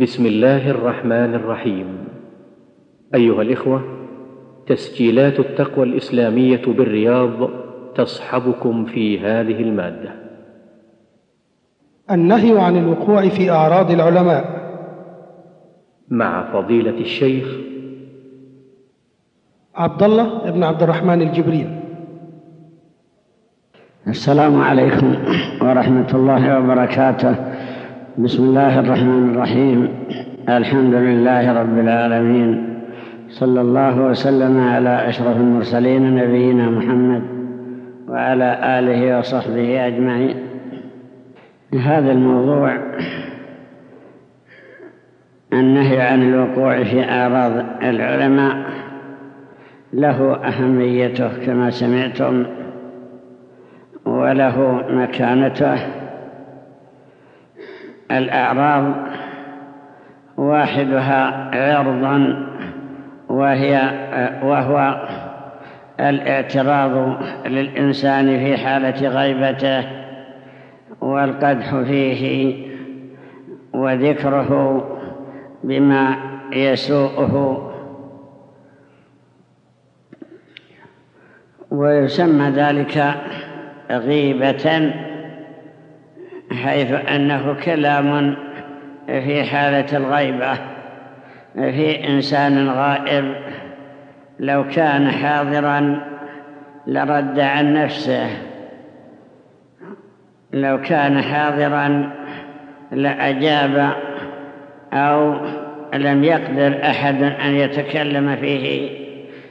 بسم الله الرحمن الرحيم. أيها الإخوة تسجيلات التقوى الإسلامية بالرياض تصحبكم في هذه المادة. النهي عن الوقوع في أعراض العلماء. مع فضيلة الشيخ. عبد الله بن عبد الرحمن الجبريل. السلام عليكم ورحمة الله وبركاته. بسم الله الرحمن الرحيم. الحمد لله رب العالمين. صلى الله وسلم على أشرف المرسلين نبينا محمد وعلى آله وصحبه أجمعين. هذا الموضوع النهي عن الوقوع في أعراض العلماء له أهميته كما سمعتم وله مكانته الأعراض واحدها عرضا وهي وهو الاعتراض للإنسان في حالة غيبته والقدح فيه وذكره بما يسوءه. ويسمى ذلك غيبة. حيث أنه كلام في حالة الغيبة في إنسان غائب لو كان حاضرا لرد عن نفسه. لو كان حاضرا لأجاب أو لم يقدر أحد أن يتكلم فيه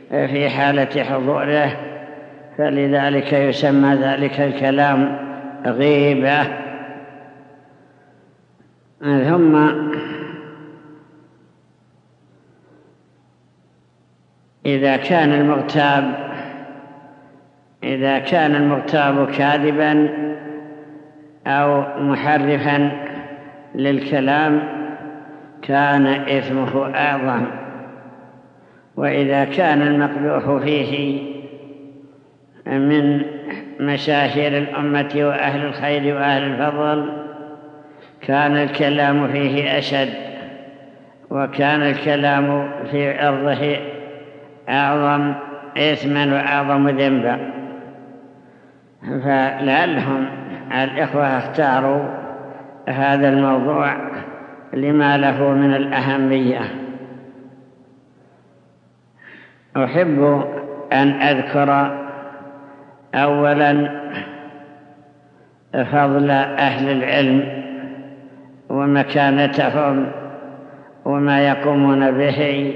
في حالة حضوره فلذلك يسمى ذلك الكلام غيبة. ثم إذا كان المغتاب إذا كان المغتاب كاذبا أو محرفا للكلام كان إثمه أعظم. وإذا كان المقدوح فيه من مشاهير الأمة وأهل الخير وأهل الفضل كان الكلام فيه أشد وكان الكلام في أرضه أعظم إثما وأعظم ذنبا. فلعلهم الإخوة اختاروا هذا الموضوع لما له من الأهمية. أحب أن أذكر أولا فضل أهل العلم ومكانتهم وما يقومون به.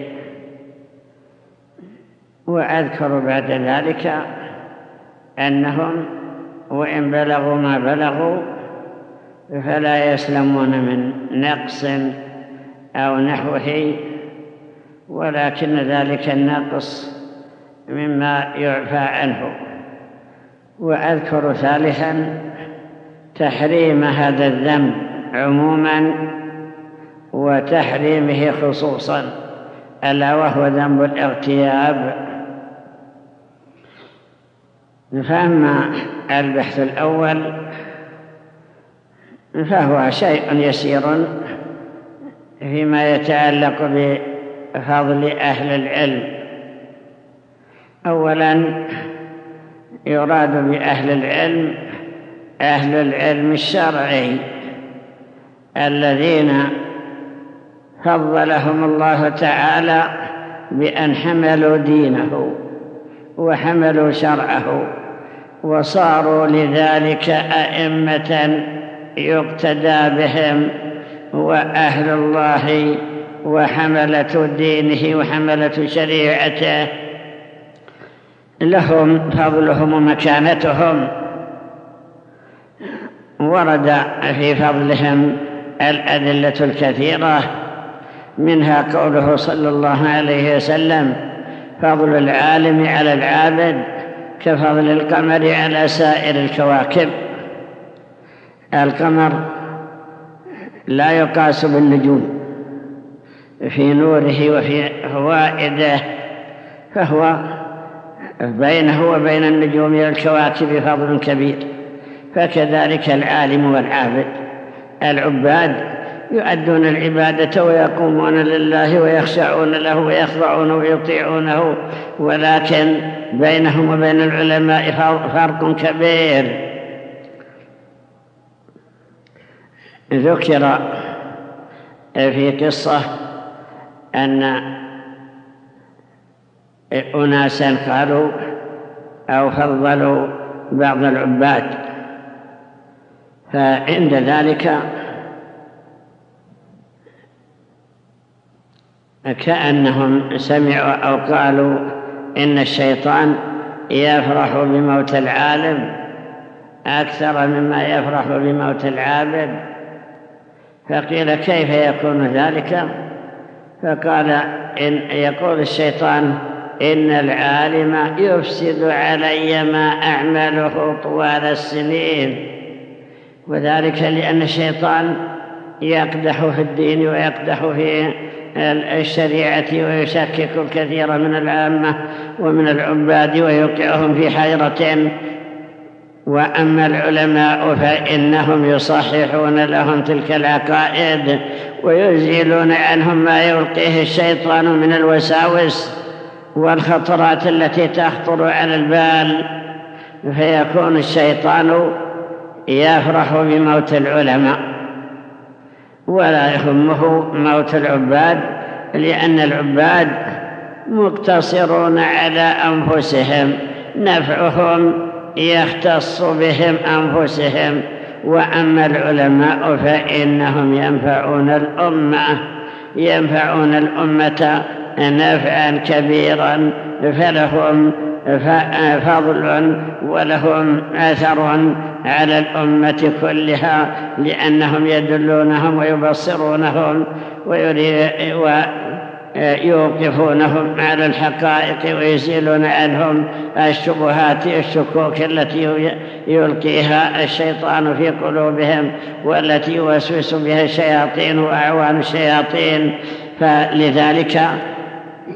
وأذكر بعد ذلك أنهم وإن بلغوا ما بلغوا فلا يسلمون من نقص أو نحوه ولكن ذلك النقص مما يعفى عنه. وأذكر ثالثا تحريم هذا الذنب. عموما وتحريمه خصوصا ألا وهو ذنب الاغتياب. فأما البحث الأول فهو شيء يسير فيما يتعلق بفضل أهل العلم. أولا يراد بأهل العلم أهل العلم الشرعي. الذين فضلهم الله تعالى بأن حملوا دينه وحملوا شرعه وصاروا لذلك أئمة يقتدى بهم وأهل الله وحملة دينه وحملة شريعته. لهم فضلهم ومكانتهم. ورد في فضلهم الأدلة الكثيرة منها قوله صلى الله عليه وسلم فضل العالم على العابد كفضل القمر على سائر الكواكب. القمر لا يقاس بالنجوم في نوره وفي فوائده فهو بينه وبين النجوم والكواكب فضل كبير فكذلك العالم والعابد. العباد يؤدون العبادة ويقومون لله ويخشعون له ويخضعون ويطيعونه ولكن بينهم وبين العلماء فرق كبير. ذكر في قصة أن أناسا قالوا أو فضلوا بعض العباد. فعند ذلك كأنهم سمعوا أو قالوا إن الشيطان يفرح بموت العالم أكثر مما يفرح بموت العابد. فقيل كيف يكون ذلك؟ فقال إن يقول الشيطان إن العالم يفسد علي ما أعمله طوال السنين. وذلك لأن الشيطان يقدح في الدين ويقدح في الشريعة ويشكك الكثير من العامة ومن العباد ويوقعهم في حيرة وأما العلماء فإنهم يصححون لهم تلك العقائد ويزيلون عنهم ما يلقيه الشيطان من الوساوس والخطرات التي تخطر على البال. فيكون الشيطان يفرح بموت العلماء ولا يهمه موت العباد لأن العباد مقتصرون على أنفسهم نفعهم يختص بهم أنفسهم. وأما العلماء فإنهم ينفعون الأمة ينفعون الأمة نفعا كبيرا فلهم فضل ولهم أثر على الأمة كلها لأنهم يدلونهم ويبصرونهم ويوقفونهم على الحقائق ويزيلون عنهم الشبهات الشكوك التي يلقيها الشيطان في قلوبهم والتي يوسوس بها الشياطين وأعوان الشياطين. فلذلك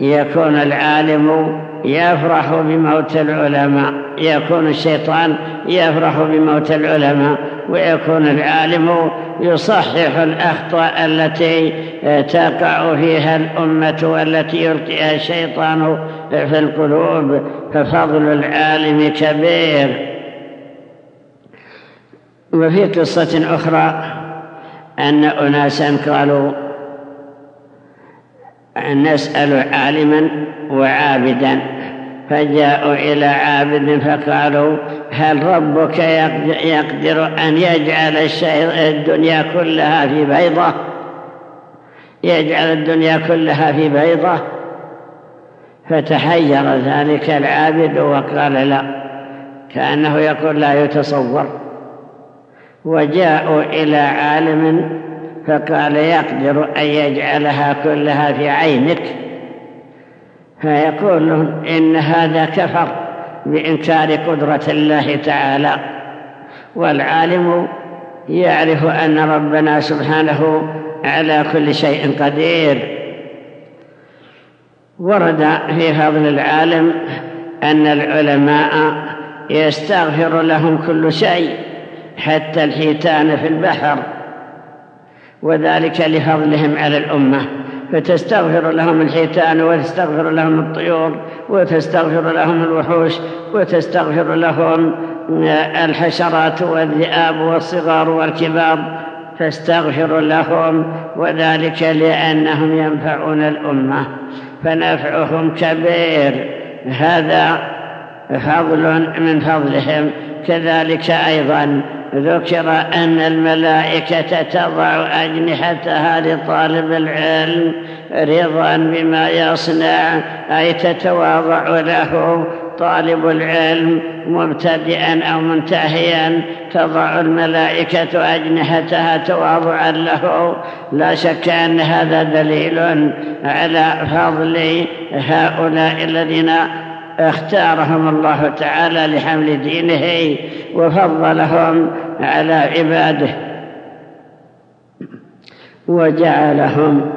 يكون العالم يفرح بموت العلماء يكون الشيطان يفرح بموت العلماء ويكون العالم يصحح الأخطاء التي تقع فيها الأمة والتي يلقيها الشيطان في القلوب ففضل العالم كبير. وفي قصة أخرى أن أناسا قالوا نسأل عالما وعابدا. فجاءوا إلى عابد فقالوا هل ربك يقدر أن يجعل الدنيا كلها في بيضة؟ يجعل الدنيا كلها في بيضة؟ فتحير ذلك العابد وقال لا كأنه يقول لا يتصور. وجاءوا إلى عالم فقال يقدر أن يجعلها كلها في عينك. فيقول إن هذا كفر بإنكار قدرة الله تعالى. والعالم يعرف أن ربنا سبحانه على كل شيء قدير. ورد في فضل العالم أن العلماء يستغفر لهم كل شيء حتى الحيتان في البحر. وذلك لفضلهم على الأمة. فتستغفر لهم الحيتان وتستغفر لهم الطيور وتستغفر لهم الوحوش وتستغفر لهم الحشرات والذئاب والصغار والكبار. تستغفر لهم وذلك لأنهم ينفعون الأمة. فنفعهم كبير. هذا فضل من فضلهم. كذلك أيضا ذكر أن الملائكة تضع أجنحتها لطالب العلم رضا بما يصنع أي تتواضع له. طالب العلم مبتدئا أو منتهيا تضع الملائكة أجنحتها تواضعا له. لا شك أن هذا دليل على فضل هؤلاء الذين اختارهم الله تعالى لحمل دينه وفضلهم على عباده. وجعلهم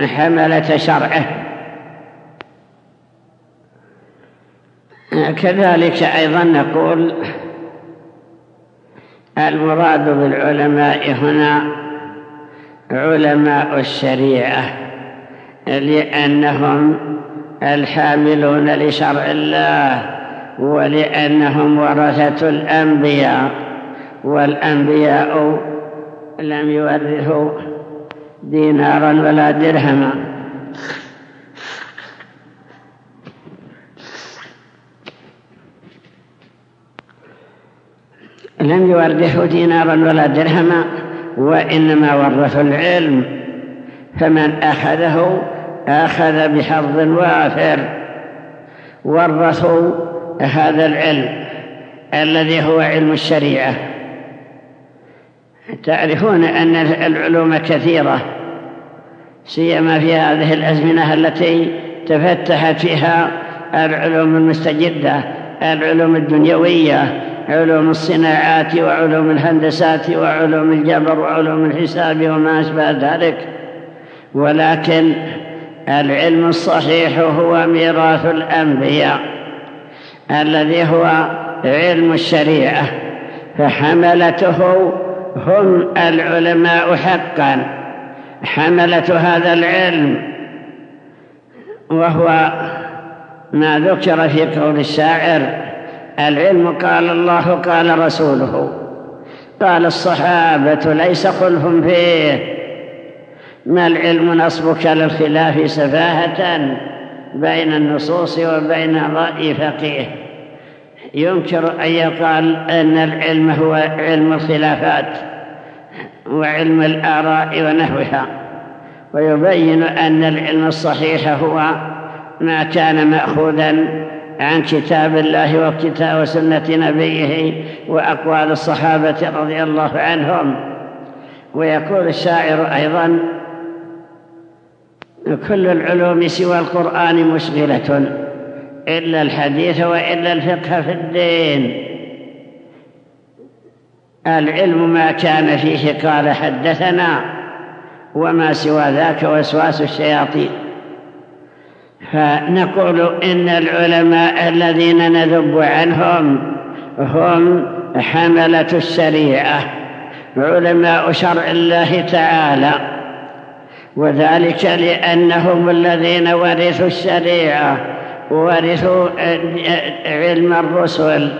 حملة شرعه. كذلك أيضا نقول المراد بالعلماء هنا علماء الشريعة لأنهم الحاملون لشرع الله ولأنهم ورثة الأنبياء والأنبياء لم يورثوا دينارا ولا درهما. لم يورثوا دينارا ولا درهما وإنما ورثوا العلم. فمن أخذه أخذ بحظ وافر ورثوا هذا العلم الذي هو علم الشريعة. تعرفون أن العلوم كثيرة سيما في هذه الأزمنة التي تفتحت فيها العلوم المستجدة العلوم الدنيوية علوم الصناعات وعلوم الهندسات وعلوم الجبر وعلوم الحساب وما أشبه ذلك. ولكن العلم الصحيح هو ميراث الأنبياء الذي هو علم الشريعة فحملته هم العلماء حقا حملة هذا العلم وهو ما ذكر في قول الشاعر العلم قال الله قال رسوله قال الصحابة ليس خلف فيه ما العلم نصبك للخلاف سفاهة بين النصوص وبين رأي فقيه. ينكر أن يقال أن العلم هو علم الخلافات وعلم الآراء ونحوها ويبين أن العلم الصحيح هو ما كان مأخوذا عن كتاب الله وكتاب وسنة نبيه وأقوال الصحابة رضي الله عنهم. ويقول الشاعر أيضا كل العلوم سوى القرآن مشغلة إلا الحديث وإلا الفقه في الدين. العلم ما كان فيه قال حدثنا وما سوى ذاك وسواس الشياطين. فنقول إن العلماء الذين نذب عنهم هم حملة الشريعة علماء شرع الله تعالى. وذلك لأنهم الذين ورثوا الشريعة ورثوا علم الرسل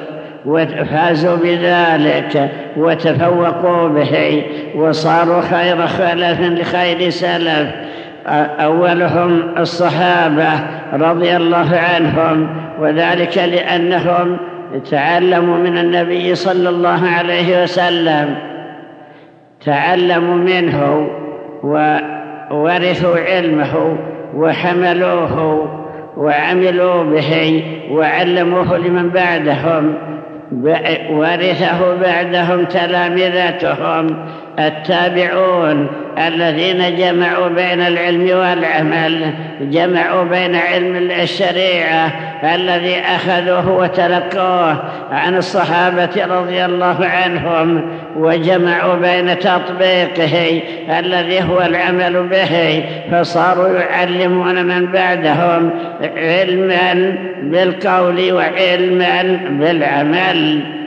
وفازوا بذلك وتفوقوا به وصاروا خير خلف لخير سلف. أولهم الصحابة رضي الله عنهم وذلك لأنهم تعلموا من النبي صلى الله عليه وسلم تعلموا منه وورثوا علمه وحملوه وعملوا به وعلموه لمن بعدهم ورثه بعدهم تلامذتهم التابعون الذين جمعوا بين العلم والعمل جمعوا بين علم الشريعة الذي أخذوه وتلقوه عن الصحابة رضي الله عنهم وجمعوا بين تطبيقه الذي هو العمل به فصاروا يعلمون من بعدهم علما بالقول وعلما بالعمل.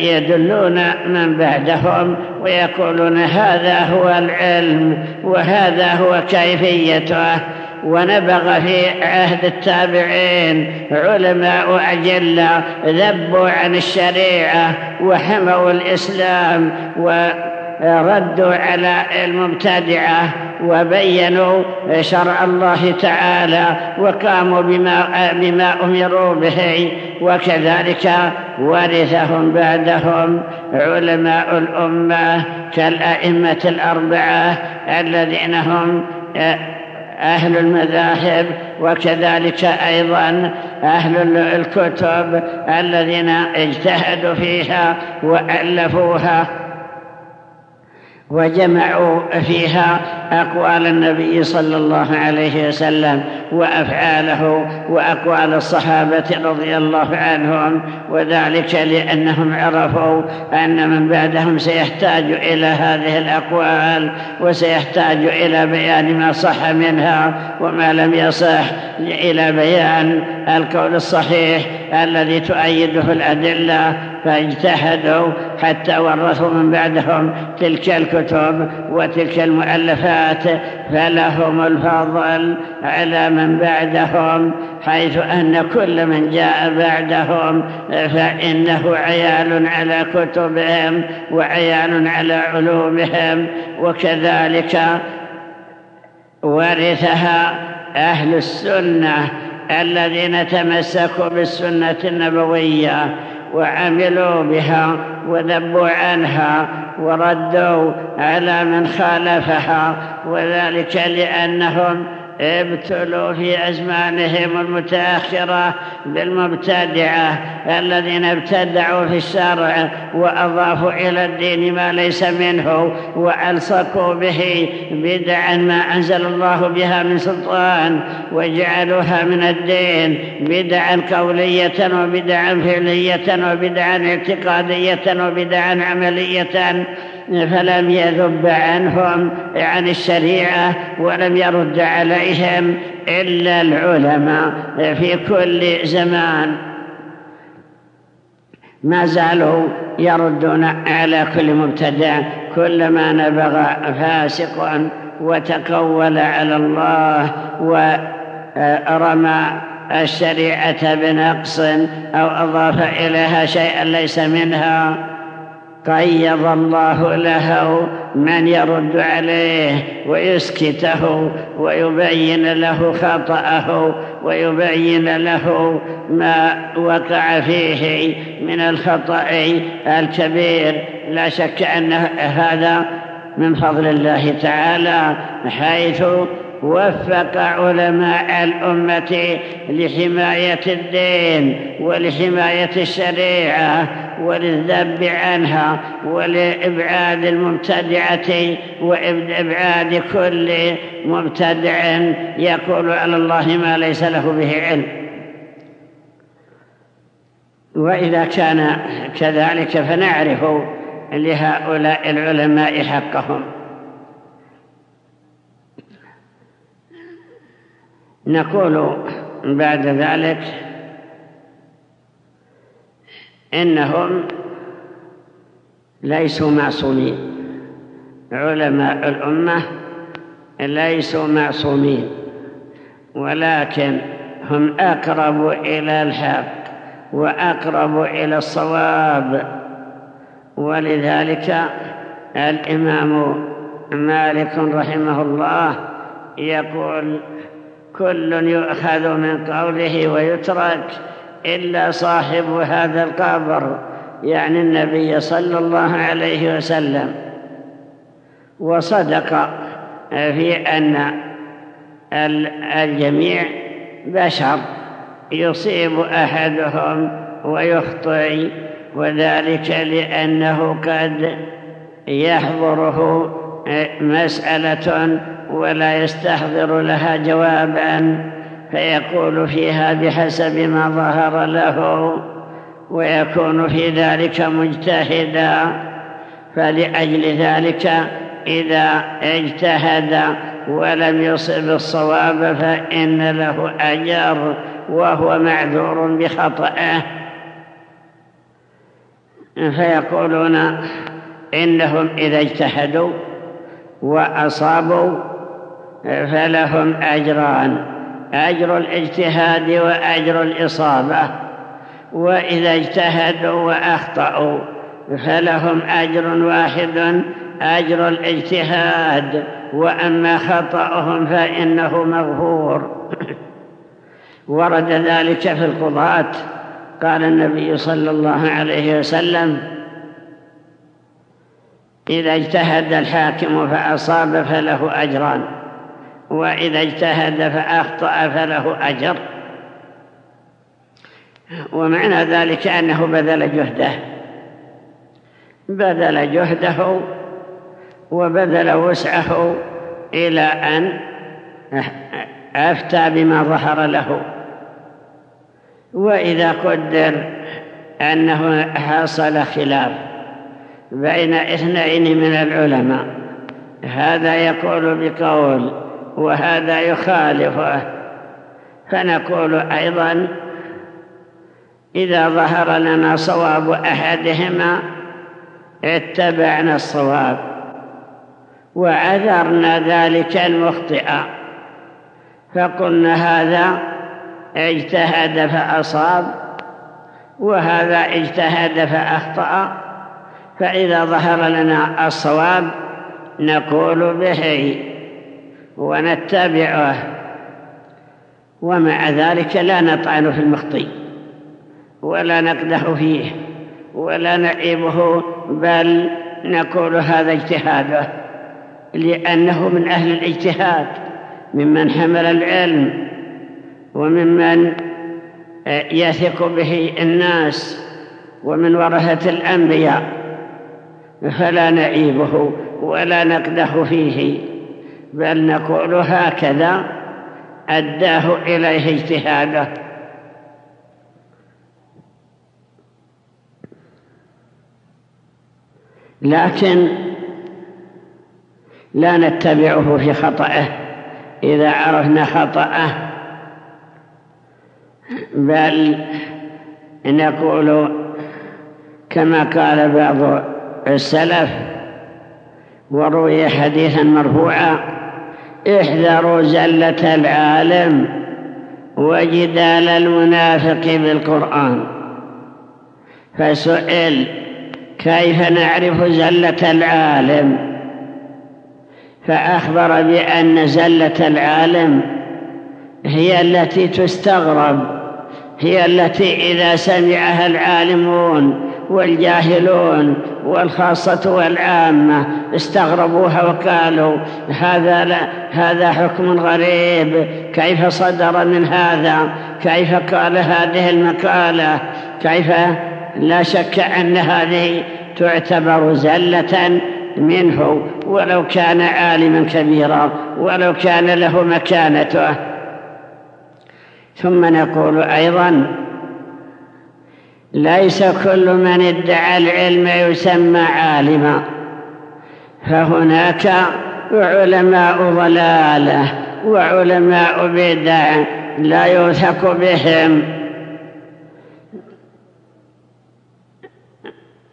يدلون من بعدهم ويقولون هذا هو العلم وهذا هو كيفيته. ونبغ في عهد التابعين علماء أجلة ذبوا عن الشريعة وحموا الإسلام وردوا على المبتدعة وبينوا شرع الله تعالى وقاموا بما, بما أمروا به وكذلك ورثهم بعدهم علماء الأمة كالأئمة الأربعة الذين هم أهل المذاهب وكذلك أيضا أهل الكتب الذين اجتهدوا فيها وألفوها. وجمعوا فيها أقوال النبي صلى الله عليه وسلم وأفعاله وأقوال الصحابة رضي الله عنهم وذلك لأنهم عرفوا أن من بعدهم سيحتاج إلى هذه الأقوال وسيحتاج إلى بيان ما صح منها وما لم يصح إلى بيان القول الصحيح الذي تؤيده الأدلة فاجتهدوا حتى ورثوا من بعدهم تلك الكتب وتلك المؤلفات. فلهم الفضل على من بعدهم حيث أن كل من جاء بعدهم فإنه عيال على كتبهم وعيال على علومهم. وكذلك ورثها أهل السنة الذين تمسكوا بالسنة النبوية وعملوا بها وذبوا عنها وردوا على من خالفها وذلك لأنهم ابتلوا في أزمانهم المتأخرة بالمبتدعة الذين ابتدعوا في الشرع وأضافوا إلى الدين ما ليس منه وألصقوا به بدعا ما أنزل الله بها من سلطان وجعلوها من الدين بدعا قولية وبدعا فعلية وبدعا اعتقادية وبدعا عملية فلم يذب عنهم عن الشريعة ولم يرد عليهم إلا العلماء في كل زمان. ما زالوا يردون على كل مبتدع كلما نبغ فاسق وتقول على الله ورمى الشريعة بنقص أو أضاف إليها شيئا ليس منها. قيض الله له من يرد عليه ويسكته ويبين له خطأه ويبين له ما وقع فيه من الخطأ الكبير. لا شك أن هذا من فضل الله تعالى حيث وفق علماء الأمة لحماية الدين ولحماية الشريعة وللذب عنها ولإبعاد المبتدعة وإبعاد كل مبتدع يقول على الله ما ليس له به علم. وإذا كان كذلك فنعرف لهؤلاء العلماء حقهم. نقول بعد ذلك إنهم ليسوا معصومين. علماء الأمة ليسوا معصومين ولكن هم أقرب إلى الحق وأقرب إلى الصواب. ولذلك الإمام مالك رحمه الله يقول كل يؤخذ من قوله ويترك إلا صاحب هذا القبر يعني النبي صلى الله عليه وسلم. وصدق في أن الجميع بشر يصيب أحدهم ويخطئ وذلك لأنه قد يحضره مسألة ولا يستحضر لها جوابا فيقول فيها بحسب ما ظهر له ويكون في ذلك مجتهدا. فلأجل ذلك إذا اجتهد ولم يصب الصواب فإن له أجر وهو معذور بخطأه. فيقولون إنهم إذا اجتهدوا وأصابوا فلهم أجران أجر الاجتهاد وأجر الإصابة. وإذا اجتهدوا وأخطأوا فلهم أجر واحد أجر الاجتهاد. وأما خطأهم فإنه مغفور. ورد ذلك في القضاة. قال النبي صلى الله عليه وسلم إذا اجتهد الحاكم فأصاب فله أجران. وإذا اجتهد فأخطأ فله أجر. ومعنى ذلك أنه بذل جهده. بذل جهده وبذل وسعه إلى أن أفتى بما ظهر له. وإذا قدر أنه حصل خلاف بين اثنين من العلماء هذا يقول بقول وهذا يخالفه. فنقول أيضا إذا ظهر لنا صواب أحدهما اتبعنا الصواب وعذرنا ذلك المخطئ. فقلنا هذا اجتهد فأصاب وهذا اجتهد فأخطأ. فإذا ظهر لنا الصواب نقول به. ونتبعه ومع ذلك لا نطعن في المخطئ ولا نقدح فيه ولا نعيبه بل نقول هذا اجتهاده لأنه من أهل الاجتهاد ممن حمل العلم وممن يثق به الناس ومن ورثة الأنبياء. فلا نعيبه ولا نقدح فيه. بل نقول هكذا أداه إليه اجتهاده. لكن لا نتبعه في خطأه. إذا عرفنا خطأه بل نقول كما قال بعض السلف وروي حديثا مرفوعا احذروا زلة العالم وجدال المنافق بالقرآن. فسئل كيف نعرف زلة العالم؟ فأخبر بأن زلة العالم هي التي تستغرب هي التي إذا سمعها العالمون والجاهلون والخاصة والعامة استغربوها وقالوا هذا لا هذا حكم غريب كيف صدر من هذا؟ كيف قال هذه المقالة؟ كيف؟ لا شك أن هذه تعتبر زلة منه ولو كان عالما كبيرا ولو كان له مكانته. ثم نقول أيضا ليس كل من ادعى العلم يسمى عالما. فهناك علماء ضلالة وعلماء بدع لا يوثق بهم.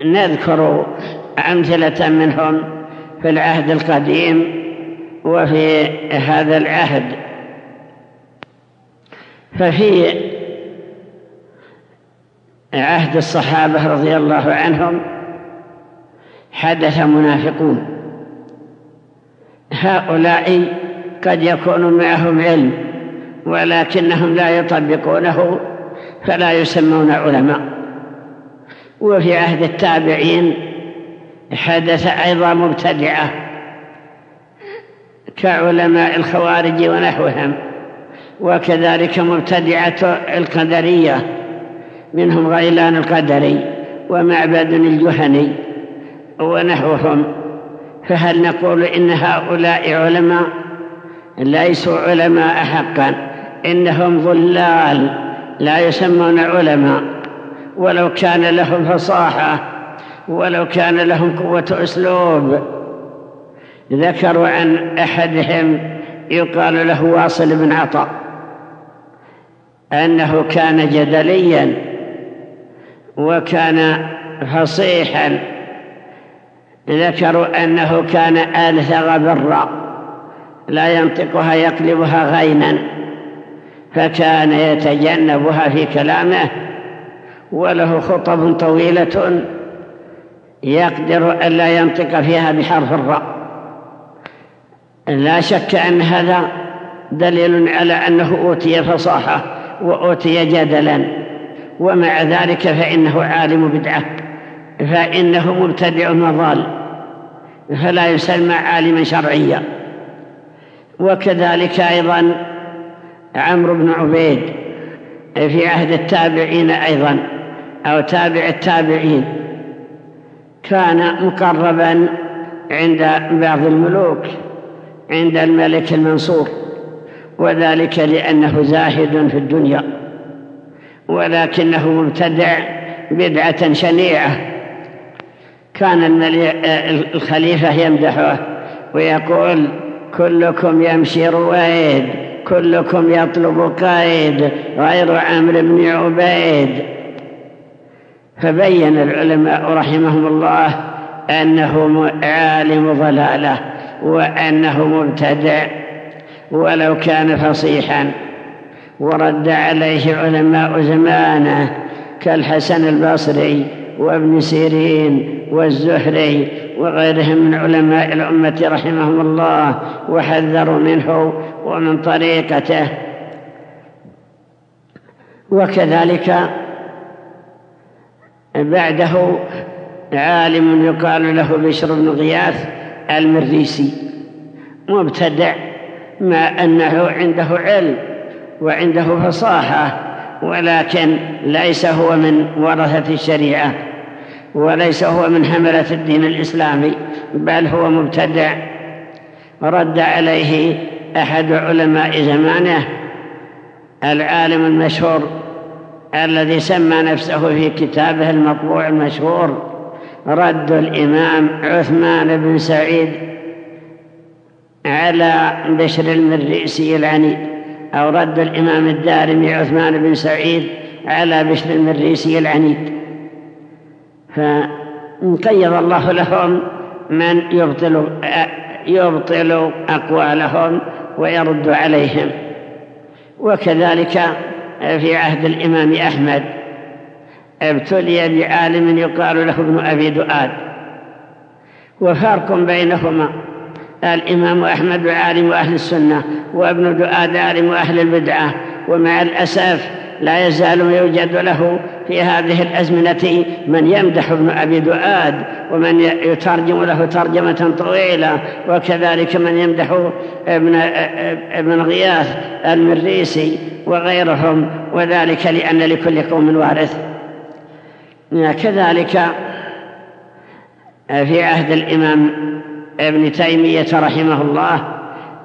نذكر أمثلة منهم في العهد القديم وفي هذا العهد. ففي عهد الصحابة رضي الله عنهم حدث منافقون. هؤلاء قد يكون معهم علم ولكنهم لا يطبقونه فلا يسمون علماء. وفي عهد التابعين حدث أيضا مبتدعة كعلماء الخوارج ونحوهم وكذلك مبتدعة القدرية. منهم غيلان القدري ومعبد الجهني ونحوهم. فهل نقول إن هؤلاء علماء؟ ليسوا علماء حقا. إنهم ظلال لا يسمون علماء. ولو كان لهم فصاحة ولو كان لهم قوة أسلوب. ذكروا عن أحدهم يقال له واصل بن عطاء أنه كان جدليا. وكان فصيحا. ذكروا أنه كان آلثغ برا لا ينطقها يقلبها غينا فكان يتجنبها في كلامه وله خطب طويلة يقدر ألا ينطق فيها بحرف الراء. لا شك أن هذا دليل على أنه أوتي فصاحة وأوتي جدلا. ومع ذلك فإنه عالم بدعة فإنه مبتدع وضال فلا يسمى عالما شرعيا. وكذلك أيضا عمرو بن عبيد في عهد التابعين أيضا أو تابع التابعين كان مقربا عند بعض الملوك عند الملك المنصور وذلك لأنه زاهد في الدنيا. ولكنه مبتدع بدعة شنيعة. كان الخليفة يمدحه ويقول كلكم يمشي رويد كلكم يطلب قائد غير عمرو بن عبيد. فبين العلماء رحمهم الله أنه عالم ضلالة وأنه مبتدع ولو كان فصيحا. ورد عليه علماء زمانه كالحسن البصري وابن سيرين والزهري وغيرهم من علماء الأمة رحمهم الله وحذروا منه ومن طريقته. وكذلك بعده عالم يقال له بشر بن غياث المريسي مبتدع ما أنه عنده علم. وعنده فصاحة ولكن ليس هو من ورثة الشريعة وليس هو من حملة الدين الإسلامي بل هو مبتدع. رد عليه أحد علماء زمانه العالم المشهور الذي سمى نفسه في كتابه المطبوع المشهور رد الإمام عثمان بن سعيد على بشر المريسي العنيد أو رد الإمام الدارمي عثمان بن سعيد على بشر المريسي العنيد. فقيض الله لهم من يبطل يبطل أقوالهم ويرد عليهم. وكذلك في عهد الإمام أحمد ابتلي بعالم يقال له ابن أبي دؤاد. وفرق بينهما. الإمام أحمد عالم أهل السنة وابن دؤاد عالم أهل البدعة ومع الأسف لا يزال يوجد له في هذه الأزمنة من يمدح ابن أبي دؤاد ومن يترجم له ترجمة طويلة وكذلك من يمدح ابن, ابن غياث المريسي وغيرهم وذلك لأن لكل قوم وارث. كذلك في عهد الإمام ابن تيمية رحمه الله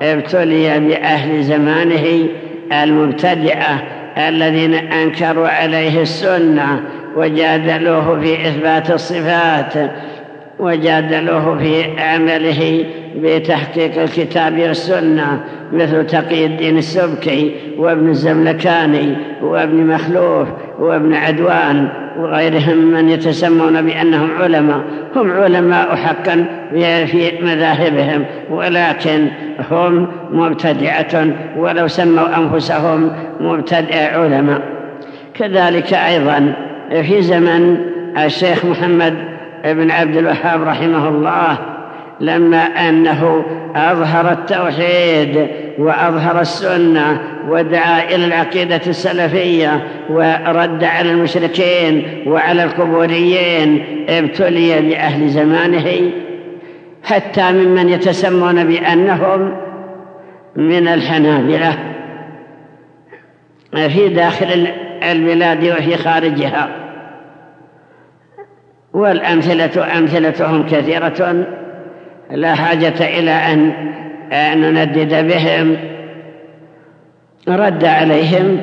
ابتلي بأهل زمانه المبتدعة الذين أنكروا عليه السنة وجادلوه في إثبات الصفات وجادلوه في عمله بتحقيق الكتاب والسنة مثل تقي الدين السبكي وابن الزملكاني وابن مخلوف وابن عدوان وغيرهم من يتسمون بأنهم علماء. هم علماء حقا في مذاهبهم ولكن هم مبتدعة ولو سموا أنفسهم مبتدع علماء. كذلك أيضا في زمن الشيخ محمد بن عبد الوهاب رحمه الله لما أنه أظهر التوحيد وأظهر السنة ودعا إلى العقيدة السلفية ورد على المشركين وعلى القبوريين ابتلي بأهل زمانه حتى ممن يتسمون بأنهم من الحنابلة في داخل البلاد وفي خارجها. والأمثلة أمثلتهم كثيرة. لا حاجة إلى أن نندد بهم. رد عليهم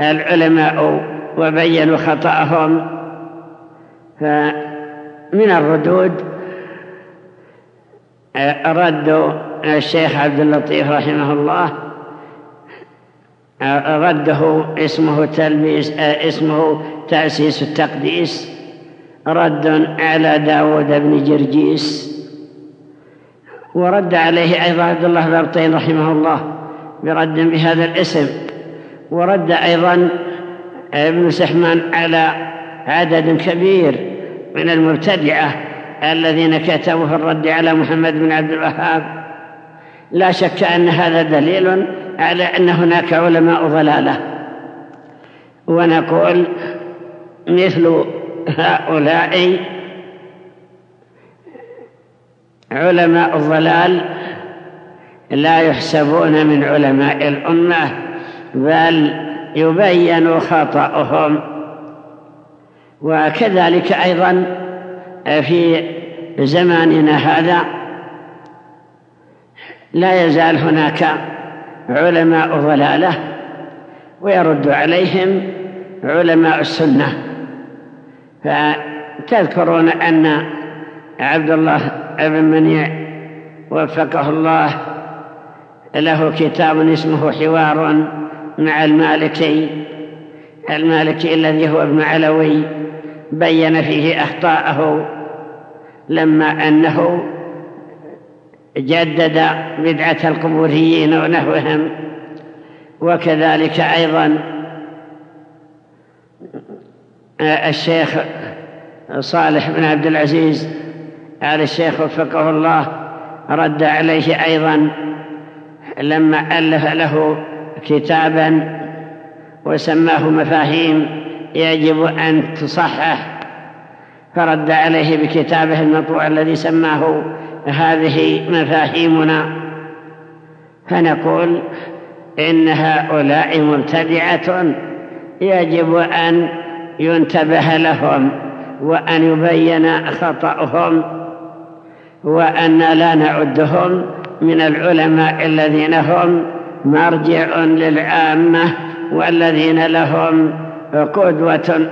العلماء وبينوا خطأهم. فمن الردود رد الشيخ عبد اللطيف رحمه الله. رده اسمه تلبيس اسمه تأسيس التقديس. رد على داود بن جرجيس. ورد عليه أيضا عبد الله الأبطين رحمه الله برد بهذا الاسم ورد أيضا ابن سحمان على عدد كبير من المبتدعة الذين كتبوا في الرد على محمد بن عبد الوهاب. لا شك أن هذا دليل على أن هناك علماء ضلالة ونقول مثل هؤلاء علماء الضلال لا يحسبون من علماء الأمة بل يبين خطأهم. وكذلك أيضا في زماننا هذا لا يزال هناك علماء ضلالة ويرد عليهم علماء السنة. فتذكرون أن عبد الله بن منيع وفقه الله له كتاب اسمه حوار مع المالكي. المالكي الذي هو ابن علوي بين فيه أخطاءه لما أنه جدد بدعة القبوريين ونحوهم وكذلك أيضا الشيخ صالح بن عبد العزيز آل الشيخ وفقه الله رد عليه أيضا لما ألف له كتابا وسماه مفاهيم يجب أن تصحح فرد عليه بكتابه المطبوع الذي سماه هذه مفاهيمنا. فنقول إن هؤلاء مبتدعة يجب أن ينتبه لهم وأن يبين خطأهم. وأن لا نعدهم من العلماء الذين هم مرجع للعامة والذين لهم قدوة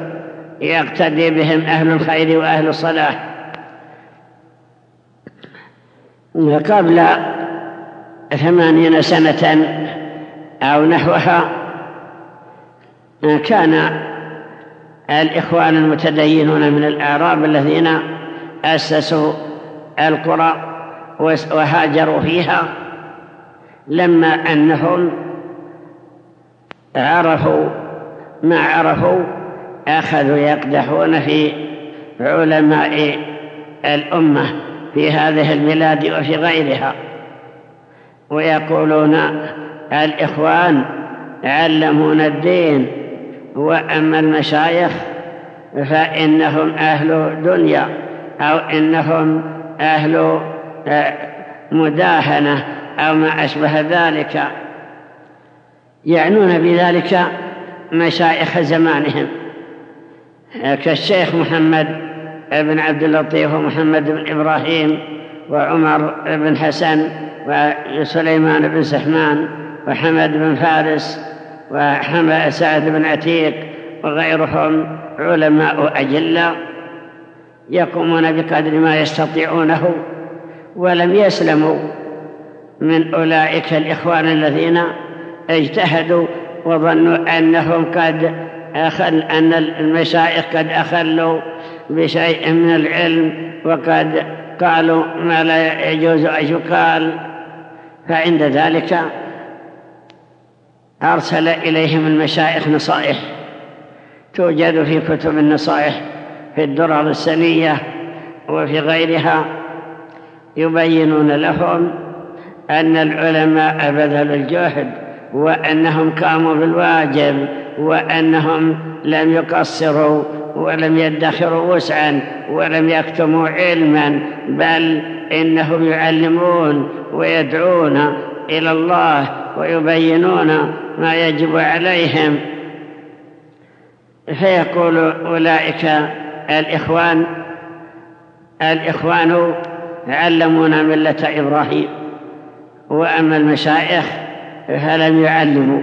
يقتدي بهم أهل الخير وأهل الصلاح. قبل ثمانين سنة أو نحوها كان الإخوان المتدينون من الأعراب الذين أسسوا القرى وهاجروا فيها لما أنهم عرفوا ما عرفوا أخذوا يقدحون في علماء الأمة في هذه البلاد وفي غيرها ويقولون الإخوان علمونا الدين وأما المشايخ فإنهم أهل دنيا أو إنهم أهل آه، مداهنة أو ما أشبه ذلك يعنون بذلك مشايخ زمانهم. كالشيخ محمد بن عبد اللطيف ومحمد بن إبراهيم وعمر بن حسن وسليمان بن سحمان وحمد بن فارس وحمد سعد بن عتيق وغيرهم علماء أجلاء. يقومون بقدر ما يستطيعونه ولم يسلموا من أولئك الإخوان الذين اجتهدوا وظنوا أنهم قد أخل أن المشايخ قد أخلوا بشيء من العلم وقد قالوا ما لا يجوز أن يقال. فعند ذلك أرسل إليهم المشايخ نصائح توجد في كتب النصائح. في الدرر السنية وفي غيرها يبينون لهم أن العلماء بذلوا الجهد وأنهم قاموا بالواجب وأنهم لم يقصروا ولم يدخروا وسعا ولم يكتموا علما بل إنهم يعلمون ويدعون إلى الله ويبينون ما يجب عليهم. فيقول أولئك الإخوان الإخوان علمونا ملة إبراهيم وأما المشايخ فلم يعلموا.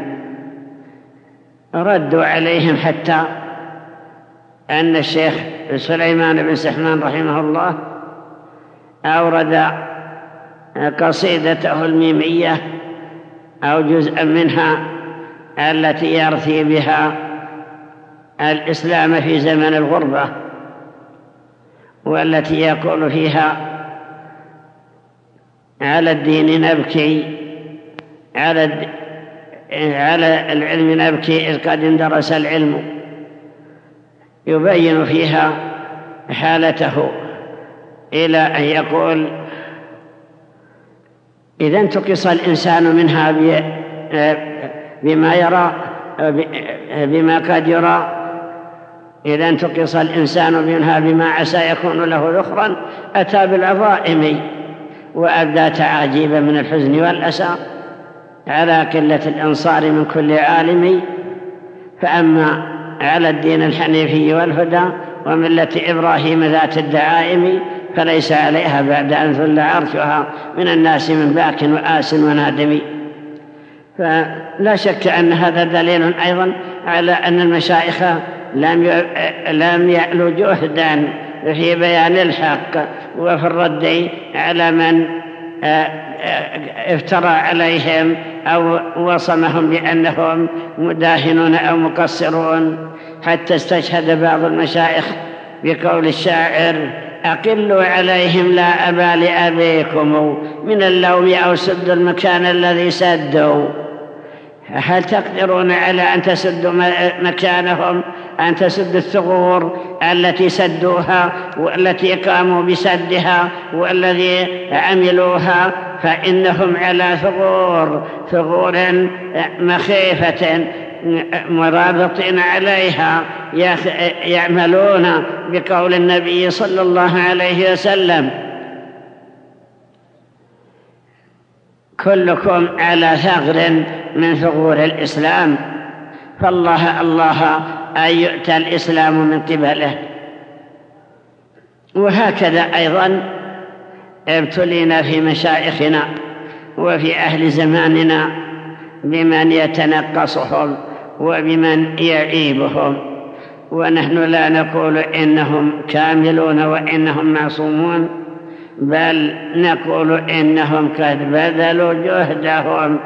ردوا عليهم حتى أن الشيخ سليمان بن سحمان رحمه الله أورد قصيدته الميمية أو جزءا منها التي يرثي بها الإسلام في زمن الغربة. والتي يقول فيها على الدين نبكي على على العلم نبكي إذ قد اندرس العلم. يبين فيها حالته إلى أن يقول إذا انتقص الإنسان منها بما يرى بما قد يرى إذا انتقص الإنسان منها بما عسى يكون له ذخرا أتى بالعظائم وأبدى تعاجيب من الحزن والأسى. على قلة الأنصار من كل عالم. فأما على الدين الحنيفي والهدى وملة إبراهيم ذات الدعائم فليس عليها بعد أن ذل عرشها من الناس من باك وآس ونادم. فلا شك أن هذا دليل أيضا على أن المشايخ لم لم يعلوا جهدا في بيان الحق وفي الرد على من آه، آه، افترى عليهم أو وصمهم بأنهم مداهنون أو مقصرون. حتى استشهد بعض المشايخ بقول الشاعر أقلوا عليهم لا أبا لأبيكم من اللوم أو سدوا المكان الذي سدوا. هل تقدرون على أن تسدوا مكانهم؟ أن تسدوا الثغور التي سدوها والتي قاموا بسدها والذي عملوها؟ فإنهم على ثغور ثغور مخيفة مرابطين عليها يعملون بقول النبي صلى الله عليه وسلم. كلكم على ثغر من ثغور الإسلام. فالله الله أن يؤتى الإسلام من قبله. وهكذا أيضا ابتلينا في مشايخنا وفي أهل زماننا بمن يتنقصهم وبمن يعيبهم. ونحن لا نقول إنهم كاملون وإنهم معصومون. بل نقول إنهم قد بذلوا جهدهم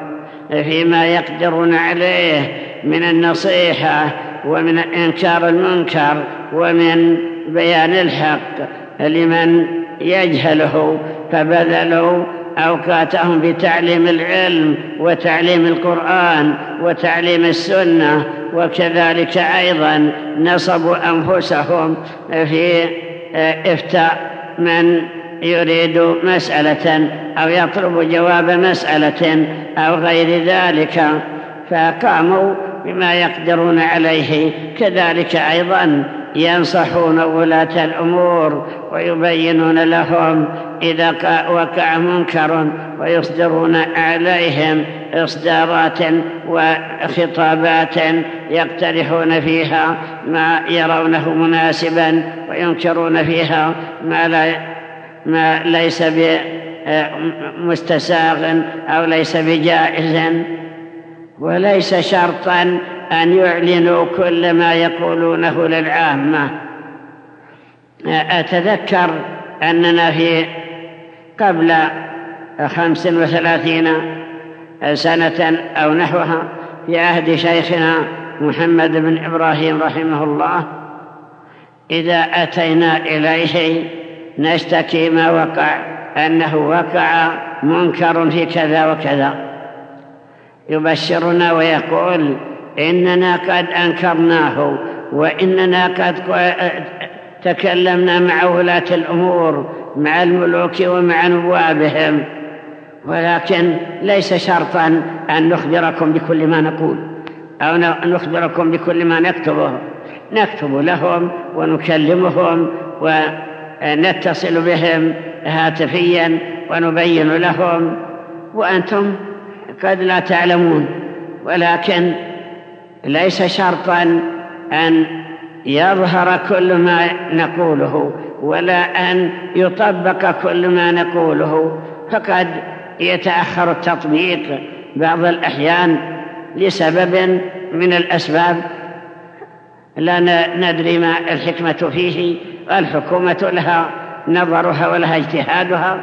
فيما يقدرون عليه من النصيحة ومن إنكار المنكر ومن بيان الحق لمن يجهله فبذلوا أوقاتهم بتعليم العلم وتعليم القرآن وتعليم السنة وكذلك أيضا نصبوا أنفسهم في إفتاء من يريد مسألة أو يطلب جواب مسألة أو غير ذلك فقاموا بما يقدرون عليه. كذلك أيضا ينصحون ولاة الأمور ويبينون لهم إذا وقع منكر ويصدرون عليهم إصدارات وخطابات يقترحون فيها ما يرونه مناسبا وينكرون فيها ما, لا ما ليس بمستساغ أو ليس بجائز وليس شرطا أن يعلنوا كل ما يقولونه للعامة. أتذكر أننا في قبل خمس وثلاثين سنة أو نحوها في عهد شيخنا محمد بن إبراهيم رحمه الله إذا أتينا إليه نشتكي ما وقع أنه وقع منكر في كذا وكذا. يبشرنا ويقول إننا قد أنكرناه وإننا قد تكلمنا مع ولاة الأمور مع الملوك ومع نوابهم. ولكن ليس شرطا أن نخبركم بكل ما نقول أو نخبركم بكل ما نكتبه. نكتب لهم ونكلمهم ونتصل بهم هاتفيا ونبين لهم وأنتم قد لا تعلمون. ولكن ليس شرطا أن يظهر كل ما نقوله ولا أن يطبق كل ما نقوله. فقد يتأخر التطبيق بعض الأحيان لسبب من الأسباب. لا ندري ما الحكمة فيه. الحكومة لها نظرها ولها اجتهادها.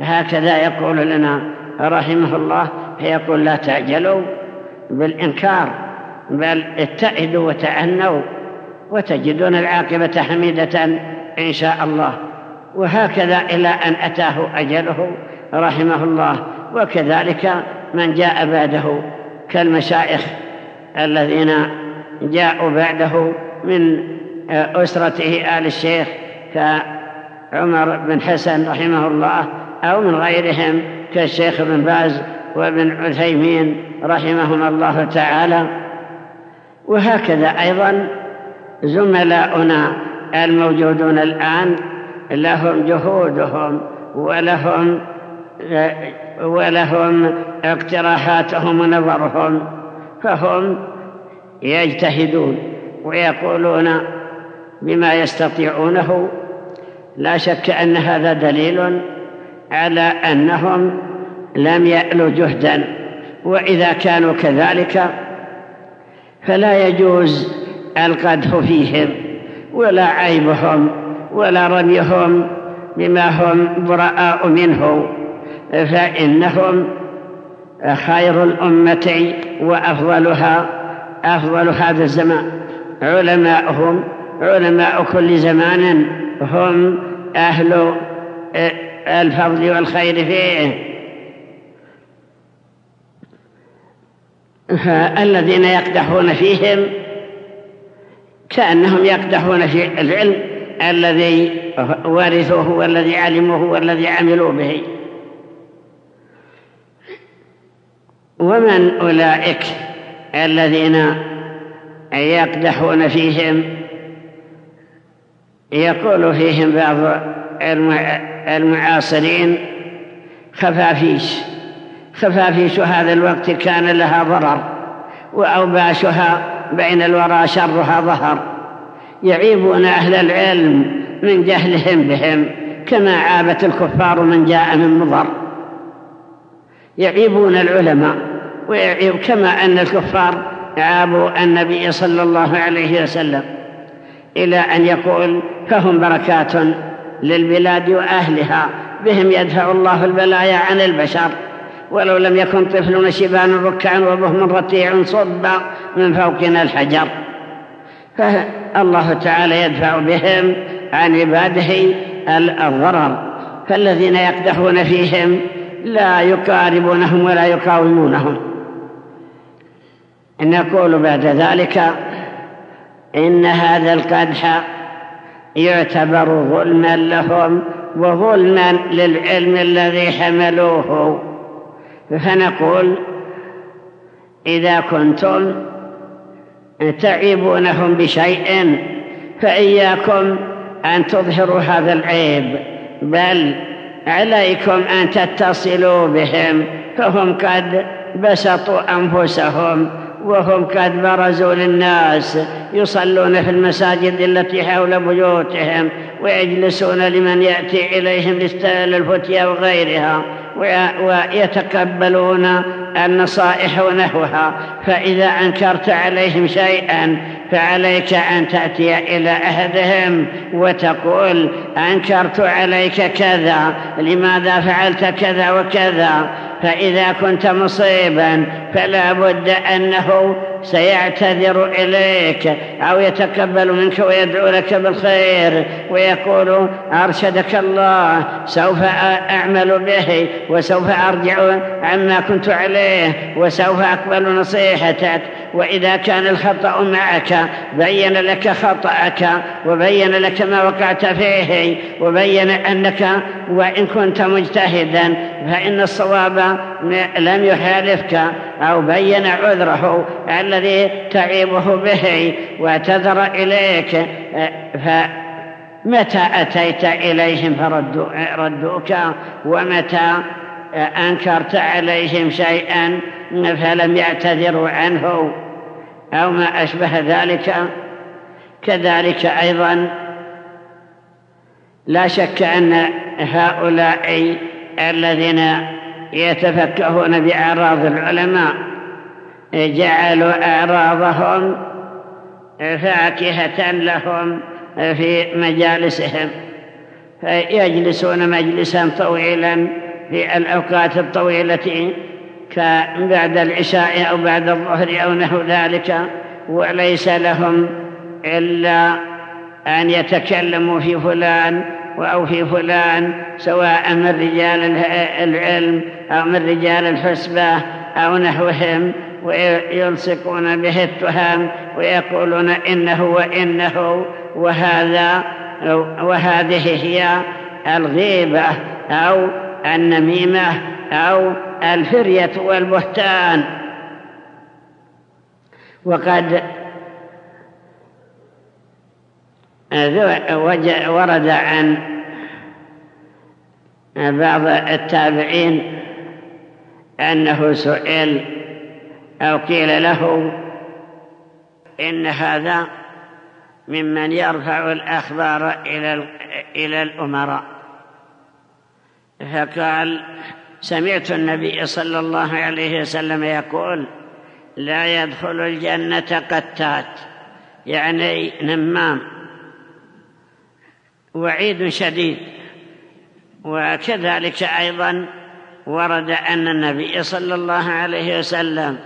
هكذا يقول لنا رحمه الله فيقول لا تعجلوا بالإنكار بل اتئدوا وتأنوا وتجدون العاقبة حميدة إن شاء الله. وهكذا إلى أن أتاه أجله رحمه الله. وكذلك من جاء بعده كالمشايخ الذين جاءوا بعده من أسرته آل الشيخ كعمر بن حسن رحمه الله أو من غيرهم كالشيخ بن باز وابن عثيمين رحمهم الله تعالى. وهكذا أيضا زملاؤنا الموجودون الآن لهم جهودهم ولهم ولهم اقتراحاتهم ونظرهم فهم يجتهدون ويقولون بما يستطيعونه لا شك أن هذا دليل على أنهم لم يألوا جهدا وإذا كانوا كذلك فلا يجوز القدح فيهم ولا عيبهم ولا رميهم بما هم براء منه فإنهم خير الأمة وأفضلها أفضل هذا الزمان. علماؤهم علماء كل زمان هم أهل الفضل والخير فيه. فالذين يقدحون فيهم كأنهم يقدحون في العلم الذي ورثوه والذي علموه والذي عملوا به. ومن أولئك الذين يقدحون فيهم يقول فيهم بعض المعاصرين خفافيش خفافيش هذا الوقت كان لها ضرر وأوباشها بين الورى شرها ظهر. يعيبون أهل العلم من جهلهم بهم كما عابت الكفار من جاء من مضر يعيبون العلماء ويعيب كما أن الكفار عابوا النبي صلى الله عليه وسلم. إلى أن يقول فهم بركات للبلاد وأهلها بهم يدفع الله البلايا عن البشر. ولو لم يكن طفل شبان ركعا وبهم رتيع صب من فوقنا الحجر. فالله تعالى يدفع بهم عن عباده الضرر فالذين يقدحون فيهم لا يقاربونهم ولا يقاومونهم. نقول بعد ذلك إن هذا القدح يعتبر ظلما لهم وظلما للعلم الذي حملوه. فنقول إذا كنتم تعيبونهم بشيء فإياكم أن تظهروا هذا العيب بل عليكم أن تتصلوا بهم فهم قد بسطوا أنفسهم وهم قد برزوا للناس يصلون في المساجد التي حول بيوتهم ويجلسون لمن يأتي إليهم لاستهل الفتية وغيرها ويتقبلون النصائح ونحوها. فإذا أنكرت عليهم شيئا فعليك أن تأتي إلى أهدهم وتقول أنكرت عليك كذا لماذا فعلت كذا وكذا؟ فإذا كنت مصيبا فلا بد أنه سيعتذر إليك أو يتقبل منك ويدعو لك بالخير ويقول أرشدك الله سوف أعمل به وسوف أرجع عما كنت عليه وسوف أقبل نصيحتك. وإذا كان الخطأ معك بين لك خطأك وبين لك ما وقعت فيه وبين أنك وإن كنت مجتهدا فإن الصواب لم يحالفك أو بين عذره الذي تعيبه به واعتذر إليك فمتى أتيت إليهم فردوك ومتى أنكرت عليهم شيئا فلم يعتذروا عنه؟ أو ما أشبه ذلك؟ كذلك أيضا لا شك أن هؤلاء الذين يتفكهون بأعراض العلماء جعلوا أعراضهم فاكهة لهم في مجالسهم فيجلسون مجلسا طويلا في الأوقات الطويلة بعد العشاء أو بعد الظهر أو نحو ذلك وليس لهم إلا أن يتكلموا في فلان أو في فلان سواء من رجال العلم أو من رجال الحسبة أو نحوهم ويلصقون به التهم ويقولون إنه وإنه وهذا وهذه هي الغيبة أو النميمة أو الفرية والبهتان. وقد ورد عن بعض التابعين أنه سئل أو قيل له إن هذا ممن يرفع الأخبار إلى إلى الأمراء. فقال سمعت النبي صلى الله عليه وسلم يقول لا يدخل الجنة قتات يعني نمام. وعيد شديد. وكذلك أيضا ورد أن النبي صلى الله عليه وسلم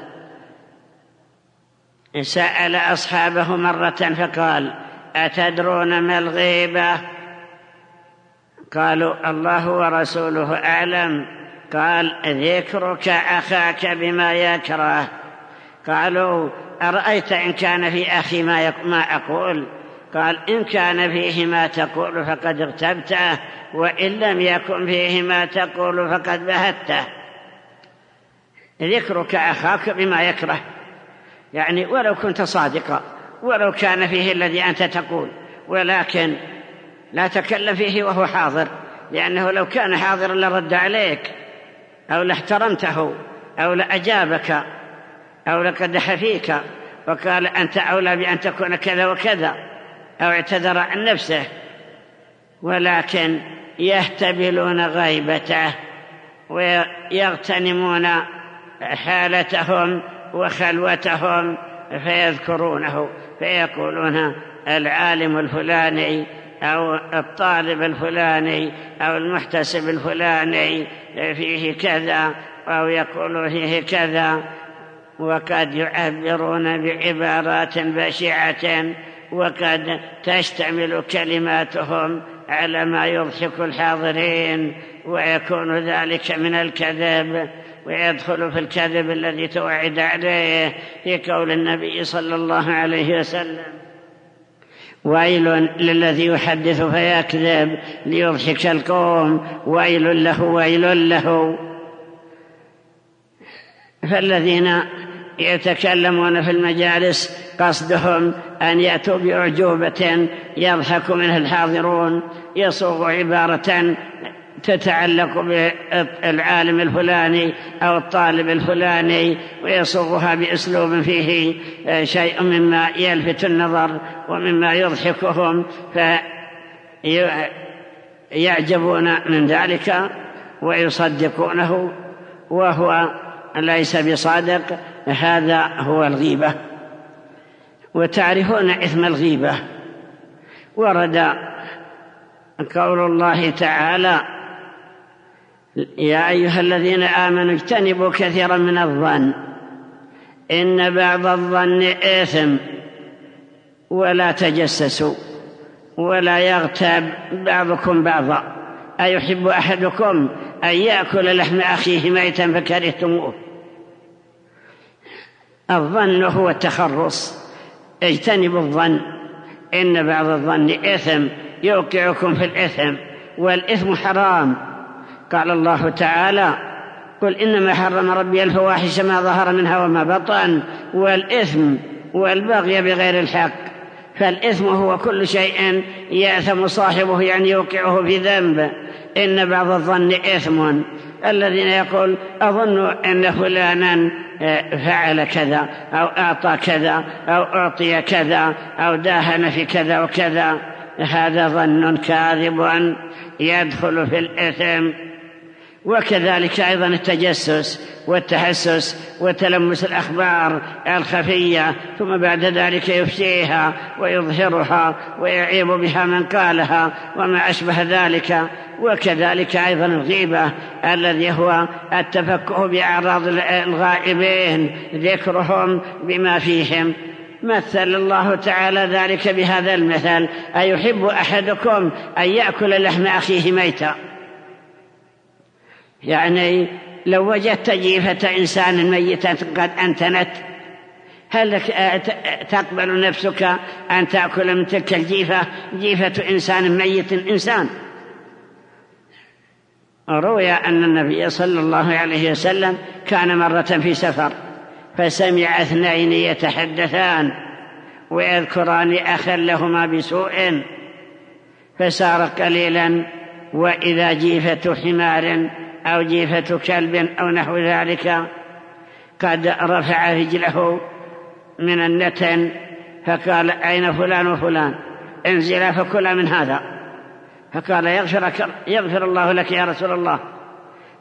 سأل أصحابه مرة فقال أتدرون ما الغيبة? قالوا الله ورسوله أعلم. قال ذكرك أخاك بما يكره. قالوا أرأيت إن كان في أخي ما, ما أقول؟ قال إن كان فيه ما تقول فقد اغتبته وإن لم يكن فيه ما تقول فقد بهته. ذكرك أخاك بما يكره. يعني ولو كنت صادقا ولو كان فيه الذي أنت تقول ولكن لا تكلم فيه وهو حاضر لأنه لو كان حاضرا لرد عليك أو لاحترمته أو لأجابك أو لقدح فيك وقال أنت أولى بأن تكون كذا وكذا. أو اعتذر عن نفسه ولكن يهتبلون غيبته ويغتنمون حالتهم وخلوتهم فيذكرونه فيقولون العالم الفلاني أو الطالب الفلاني أو المحتسب الفلاني فيه كذا أو يقول فيه كذا وقد يعبرون بعبارات بشعة وقد تشتمل كلماتهم على ما يضحك الحاضرين ويكون ذلك من الكذب ويدخل في الكذب الذي توعد عليه في قول النبي صلى الله عليه وسلم. ويل للذي يحدث فيكذب ليضحك القوم. ويل له ويل له. فالذين يتكلمون في المجالس قصدهم أن يأتوا بأعجوبة يضحك منها الحاضرون يصوغ عبارة تتعلق بالعالم الفلاني أو الطالب الفلاني ويصوغها بأسلوب فيه شيء مما يلفت النظر ومما يضحكهم فيعجبون من ذلك ويصدقونه وهو ليس بصادق. هذا هو الغيبة. وتعرفون إثم الغيبة. ورد قول الله تعالى يا أيها الذين آمنوا اجتنبوا كثيرا من الظن إن بعض الظن إثم ولا تجسسوا ولا يغتاب بعضكم بعضا. أيحب أحدكم أن يأكل لحم أخيه ميتا فكرهتموه. الظن هو التخرص اجتنبوا الظن. إن بعض الظن إثم يوقعكم في الإثم. والإثم حرام. قال الله تعالى قل إنما حرم ربي الفواحش ما ظهر منها وما بطن والإثم والبغي بغير الحق. فالإثم هو كل شيء يأثم صاحبه يعني يوقعه في ذنب. إن بعض الظن إثم. الذين يقول أظن أن فلانا آه، فعل كذا أو أعطى كذا أو أعطي كذا أو داهن في كذا وكذا. هذا ظن كاذب يدخل في الإثم. وكذلك أيضا التجسس والتحسس وتلمس الأخبار الخفية ثم بعد ذلك يفشيها ويظهرها ويعيب بها من قالها وما أشبه ذلك. وكذلك أيضا الغيبة الذي هو التفكه بأعراض الغائبين ذكرهم بما فيهم. مثل الله تعالى ذلك بهذا المثل أيحب أحدكم أن يأكل لحم أخيه ميتا؟ يعني لو وجدت جيفة إنسان ميتا قد أنتنت هل تقبل نفسك أن تأكل من تلك الجيفة؟ جيفة إنسان ميت إنسان. روي أن النبي صلى الله عليه وسلم كان مرة في سفر فسمع اثنين يتحدثان ويذكران أخا لهما بسوء فسار قليلا وإذا جيفة حمار أو جيفة كلب أو نحو ذلك قد رفع رجله من النتن فقال أين فلان وفلان؟ انزلا فكلا من هذا. فقال يغفرك يغفر الله لك يا رسول الله.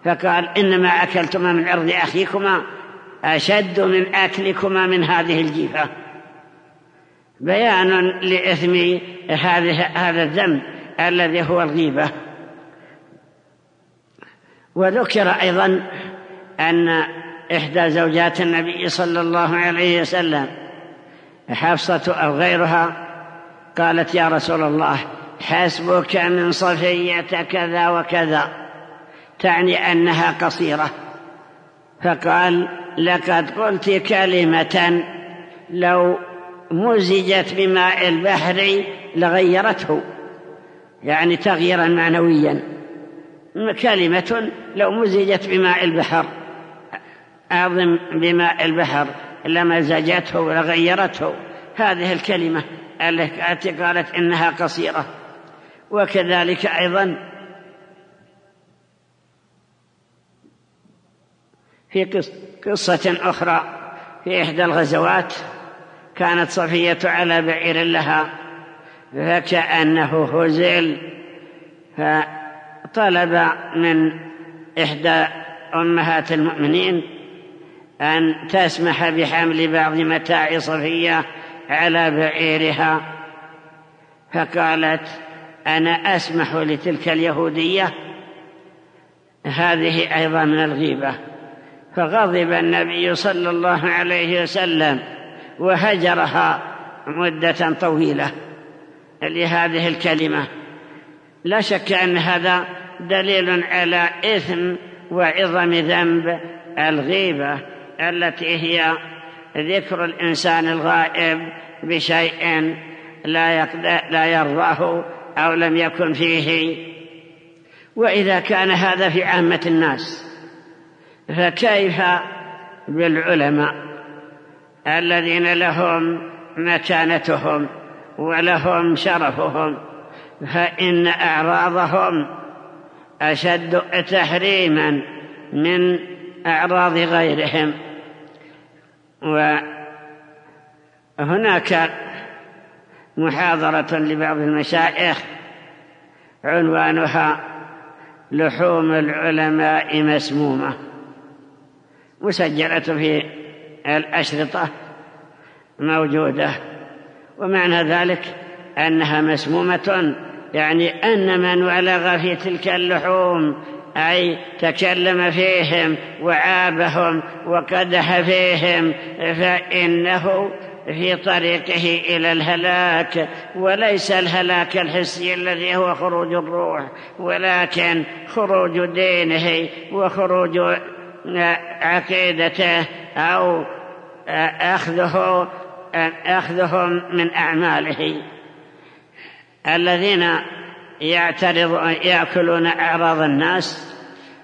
فقال إنما أكلتما من عرض أخيكما أشد من أكلكما من هذه الجيفة. بيان لإثم هذا الذنب الذي هو الغيبة. وذكر أيضا أن إحدى زوجات النبي صلى الله عليه وسلم حفصة أو غيرها قالت يا رسول الله حسبك من صفية كذا وكذا تعني أنها قصيرة. فقال لقد قلت كلمة لو مزجت بماء البحر لغيرته يعني تغييرا معنويا. كلمة لو مزجت بماء البحر أعظم بماء البحر لمزجته ولغيرته هذه الكلمة التي قالت إنها قصيرة. وكذلك أيضا في قصة أخرى في إحدى الغزوات كانت صفية على بعير لها فكأنه هزل فطلب من إحدى أمهات المؤمنين أن تسمح بحمل بعض متاع صفية على بعيرها فقالت أنا أسمح لتلك اليهودية هذه أيضا من الغيبة. فغضب النبي صلى الله عليه وسلم وهجرها مدة طويلة لهذه الكلمة. لا شك أن هذا دليل على إثم وعظم ذنب الغيبة التي هي ذكر الإنسان الغائب بشيء لا, لا يرضاه أو لم يكن فيه. وإذا كان هذا في عامة الناس فكيف بالعلماء الذين لهم مكانتهم ولهم شرفهم؟ فإن أعراضهم أشد تحريما من أعراض غيرهم. وهناك محاضرة لبعض المشايخ عنوانها لحوم العلماء مسمومة مسجلة في الأشرطة موجودة. ومعنى ذلك أنها مسمومة يعني أن من ولغ في تلك اللحوم أي تكلم فيهم وعابهم وقدح فيهم فإنه في طريقه إلى الهلاك. وليس الهلاك الحسي الذي هو خروج الروح ولكن خروج دينه وخروج عقيدته أو أخذه أخذهم من أعماله. الذين يعترض يأكلون أعراض الناس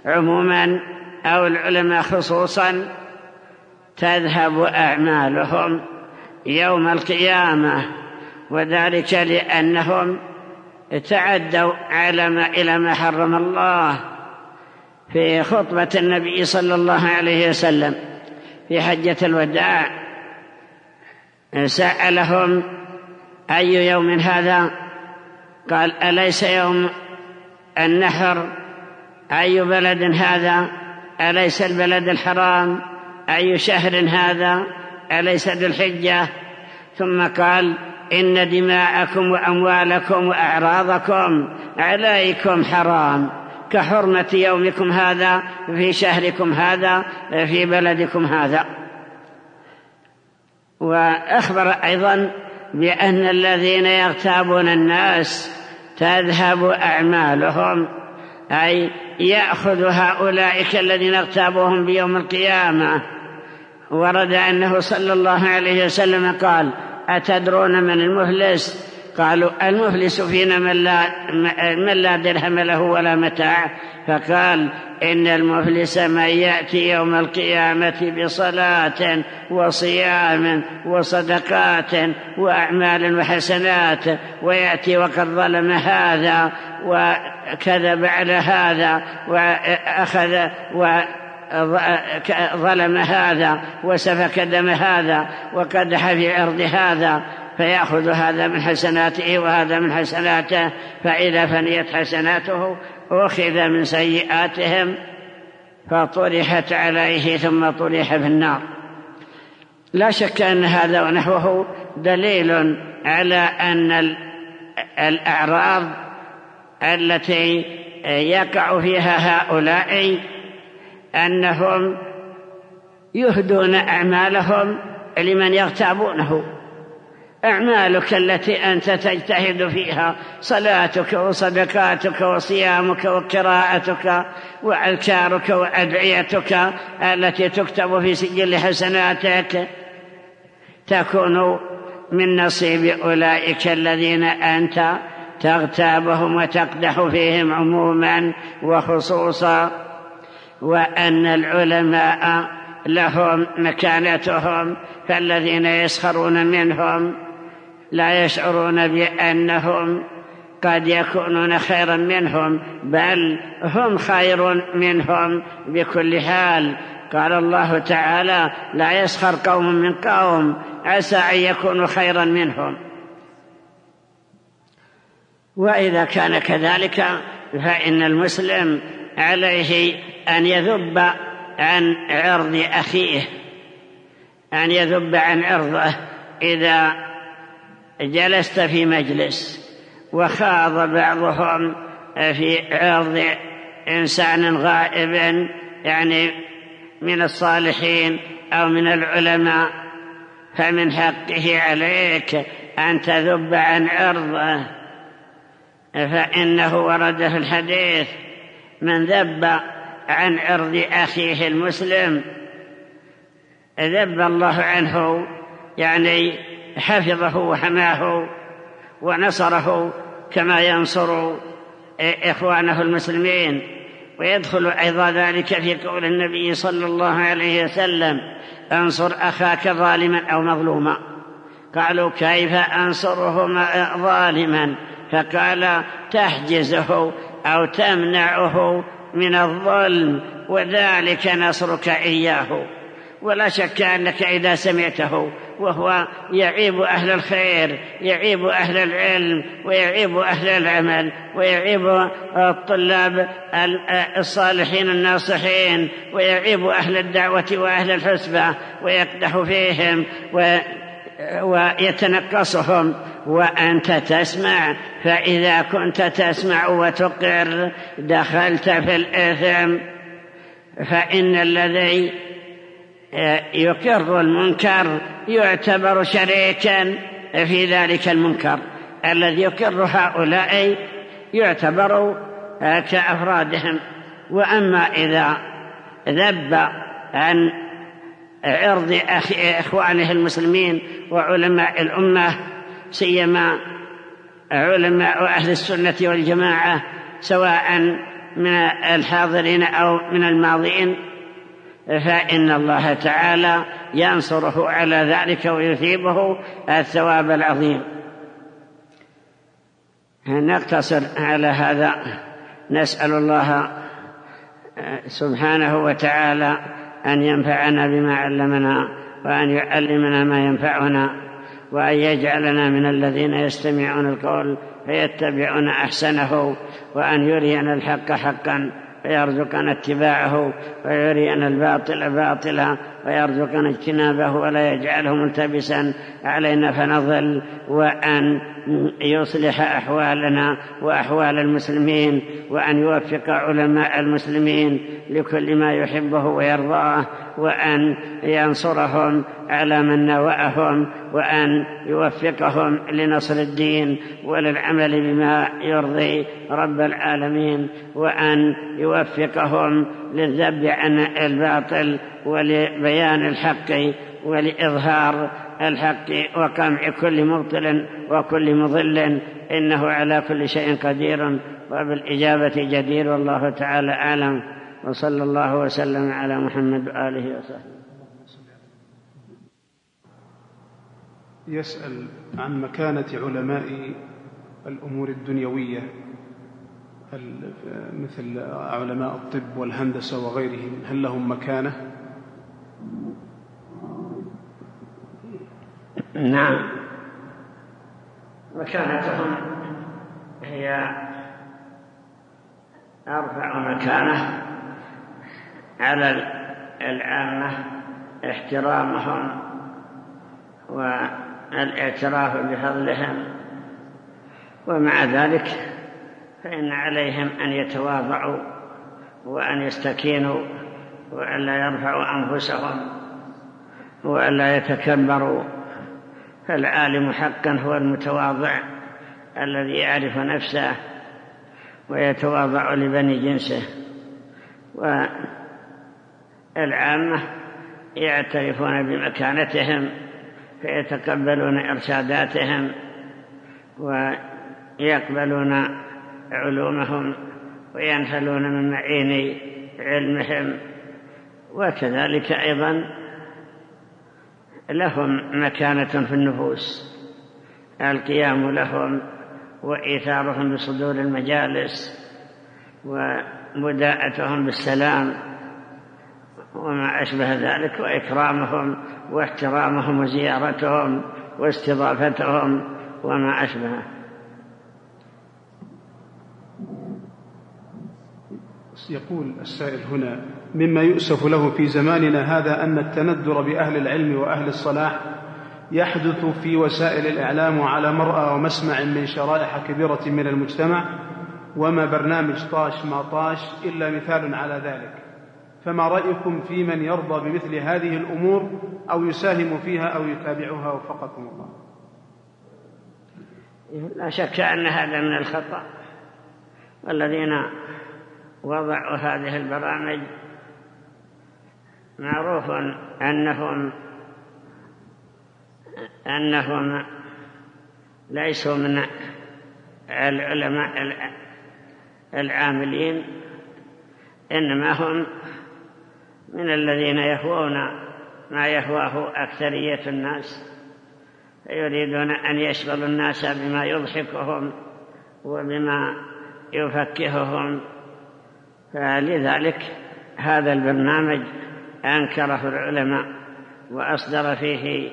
عموما أو العلماء خصوصا تذهب أعمالهم يوم القيامة وذلك لأنهم تعدوا على ما إلى ما حرم الله في خطبة النبي صلى الله عليه وسلم في حجة الوداع. سألهم أي يوم هذا؟ قال أليس يوم النحر؟ أي بلد هذا؟ أليس البلد الحرام؟ أي شهر هذا؟ أليس ذو الحجة؟ ثم قال إن دماءكم وأموالكم وأعراضكم عليكم حرام. كحرمة يومكم هذا في شهركم هذا في بلدكم هذا. وأخبر أيضا بأن الذين يغتابون الناس تذهب أعمالهم أي يأخذ هؤلاء الذين اغتابوهم بيوم القيامة. ورد أنه صلى الله عليه وسلم قال أتدرون من المفلس قالوا المفلس فينا من لا, من لا درهم له ولا متاع. فقال إن المفلس من يأتي يوم القيامة بصلاة وصيام وصدقات وأعمال وحسنات ويأتي وقد ظلم هذا وكذب على هذا وأخذ و ظلم هذا وسفك دم هذا وقدح في عرض هذا فيأخذ هذا من حسناته وهذا من حسناته فإذا فنيت حسناته أخذ من سيئاتهم فطرحت عليه ثم طرح في النار. لا شك أن هذا ونحوه دليل على أن الأعراض التي يقع فيها هؤلاء أنهم يهدون أعمالهم لمن يغتابونه. أعمالك التي أنت تجتهد فيها صلاتك وصدقاتك وصيامك وقراءتك وأذكارك وأدعيتك التي تكتب في سجل حسناتك تكون من نصيب أولئك الذين أنت تغتابهم وتقدح فيهم عموما وخصوصا وأن العلماء لهم مكانتهم فالذين يسخرون منهم لا يشعرون بأنهم قد يكونون خيرا منهم بل هم خير منهم بكل حال. قال الله تعالى لا يسخر قوم من قوم عسى أن يكونوا خيرا منهم. وإذا كان كذلك فإن المسلم عليه أن يذب عن عرض أخيه أن يذب عن عرضه إذا جلست في مجلس وخاض بعضهم في عرض إنسان غائب يعني من الصالحين أو من العلماء. فمن حقه عليك أن تذب عن عرضه. فإنه ورد في الحديث من ذب عن عرض أخيه المسلم ذب الله عنه. يعني حفظه وحماه ونصره كما ينصر إخوانه المسلمين. ويدخل أيضا ذلك في قول النبي صلى الله عليه وسلم انصر أخاك ظالما أو مظلوما. قالوا كيف أنصره ظالما؟ فقال تحجزه أو تمنعه من الظلم وذلك نصرك إياه. ولا شك أنك إذا سمعته وهو يعيب أهل الخير يعيب أهل العلم ويعيب أهل العمل ويعيب الطلاب الصالحين الناصحين ويعيب أهل الدعوة وأهل الحسبة ويقدح فيهم ويتنقصهم. وأنت تسمع فإذا كنت تسمع وتقر دخلت في الإثم فإن الذي يقر المنكر يعتبر شريكا في ذلك المنكر. الذي يقر هؤلاء يعتبر كأفرادهم. وأما إذا ذب عن عرض إخوانه المسلمين وعلماء الأمة سيما علماء أهل السنة والجماعة سواء من الحاضرين أو من الماضين فإن الله تعالى ينصره على ذلك ويثيبه الثواب العظيم. نقتصر على هذا. نسأل الله سبحانه وتعالى أن ينفعنا بما علمنا وأن يعلمنا ما ينفعنا وأن يجعلنا من الذين يستمعون القول فيتبعون أحسنه وأن يرينا الحق حقا. فيرزقنا اتباعه ويرينا الباطل باطلا. ويرزقنا اجتنابه ولا يجعله ملتبسا علينا فنضل وأن يصلح أحوالنا وأحوال المسلمين وأن يوفق علماء المسلمين لكل ما يحبه ويرضاه وأن ينصرهم على من نوأهم وأن يوفقهم لنصر الدين وللعمل بما يرضي رب العالمين وأن يوفقهم للذب عن الباطل ولبيان الحق ولإظهار الحق وقمع كل مبطل وكل مضل إنه على كل شيء قدير وبالإجابة جدير والله تعالى أعلم وصلى الله وسلم على محمد وآله وصحبه يسأل عن مكانة علماء الأمور الدنيوية مثل علماء الطب والهندسة وغيرهم هل لهم مكانة؟ نعم. مكانتهم هي أرفع مكانة على العامة احترامهم والإعتراف بفضلهم. ومع ذلك فإن عليهم أن يتواضعوا وأن يستكينوا وأن لا يرفعوا أنفسهم وأن لا يتكبروا. فالعالم حقا هو المتواضع الذي يعرف نفسه ويتواضع لبني جنسه والعامة يعترفون بمكانتهم فيتقبلون إرشاداتهم ويقبلون علومهم وينحلون من معين علمهم وكذلك أيضا لهم مكانة في النفوس. القيام لهم وإيثارهم بصدور المجالس ومداءتهم بالسلام وما أشبه ذلك وإكرامهم واحترامهم وزيارتهم واستضافتهم وما أشبهه يقول السائل هنا مما يؤسف له في زماننا هذا أن التندر بأهل العلم وأهل الصلاح يحدث في وسائل الإعلام وعلى مرأى ومسمع من شرائح كبيرة من المجتمع وما برنامج طاش ما طاش إلا مثال على ذلك. فما رأيكم في من يرضى بمثل هذه الأمور أو يساهم فيها أو يتابعها وفقكم الله؟ لا شك أن هذا من الخطأ. والذين وضعوا هذه البرامج معروف أنهم أنهم ليسوا من العلماء العاملين إنما هم من الذين يهوون ما يهواه أكثرية الناس يريدون أن يشغلوا الناس بما يضحكهم وبما يفكههم فلذلك هذا البرنامج أنكره العلماء وأصدر فيه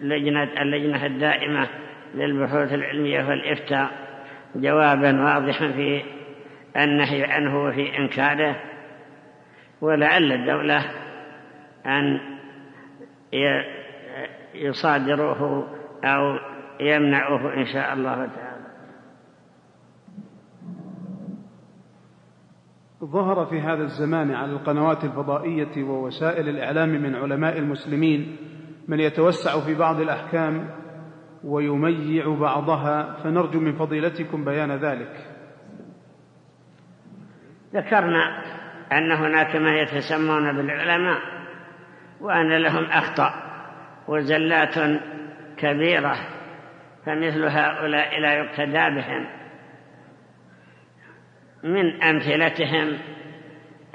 لجنة اللجنة الدائمة للبحوث العلمية والإفتاء جوابا واضحا في النهي عنه وفي إنكاره. ولعل الدولة أن يصادروه أو يمنعوه إن شاء الله تعالى. ظهر في هذا الزمان على القنوات الفضائية ووسائل الإعلام من علماء المسلمين من يتوسع في بعض الأحكام ويميع بعضها فنرجو من فضيلتكم بيان ذلك. ذكرنا أن هناك ما يتسمون بالعلماء وأن لهم أخطاء وزلات كبيرة فمثل هؤلاء لا يقتدى بهم. من أمثلتهم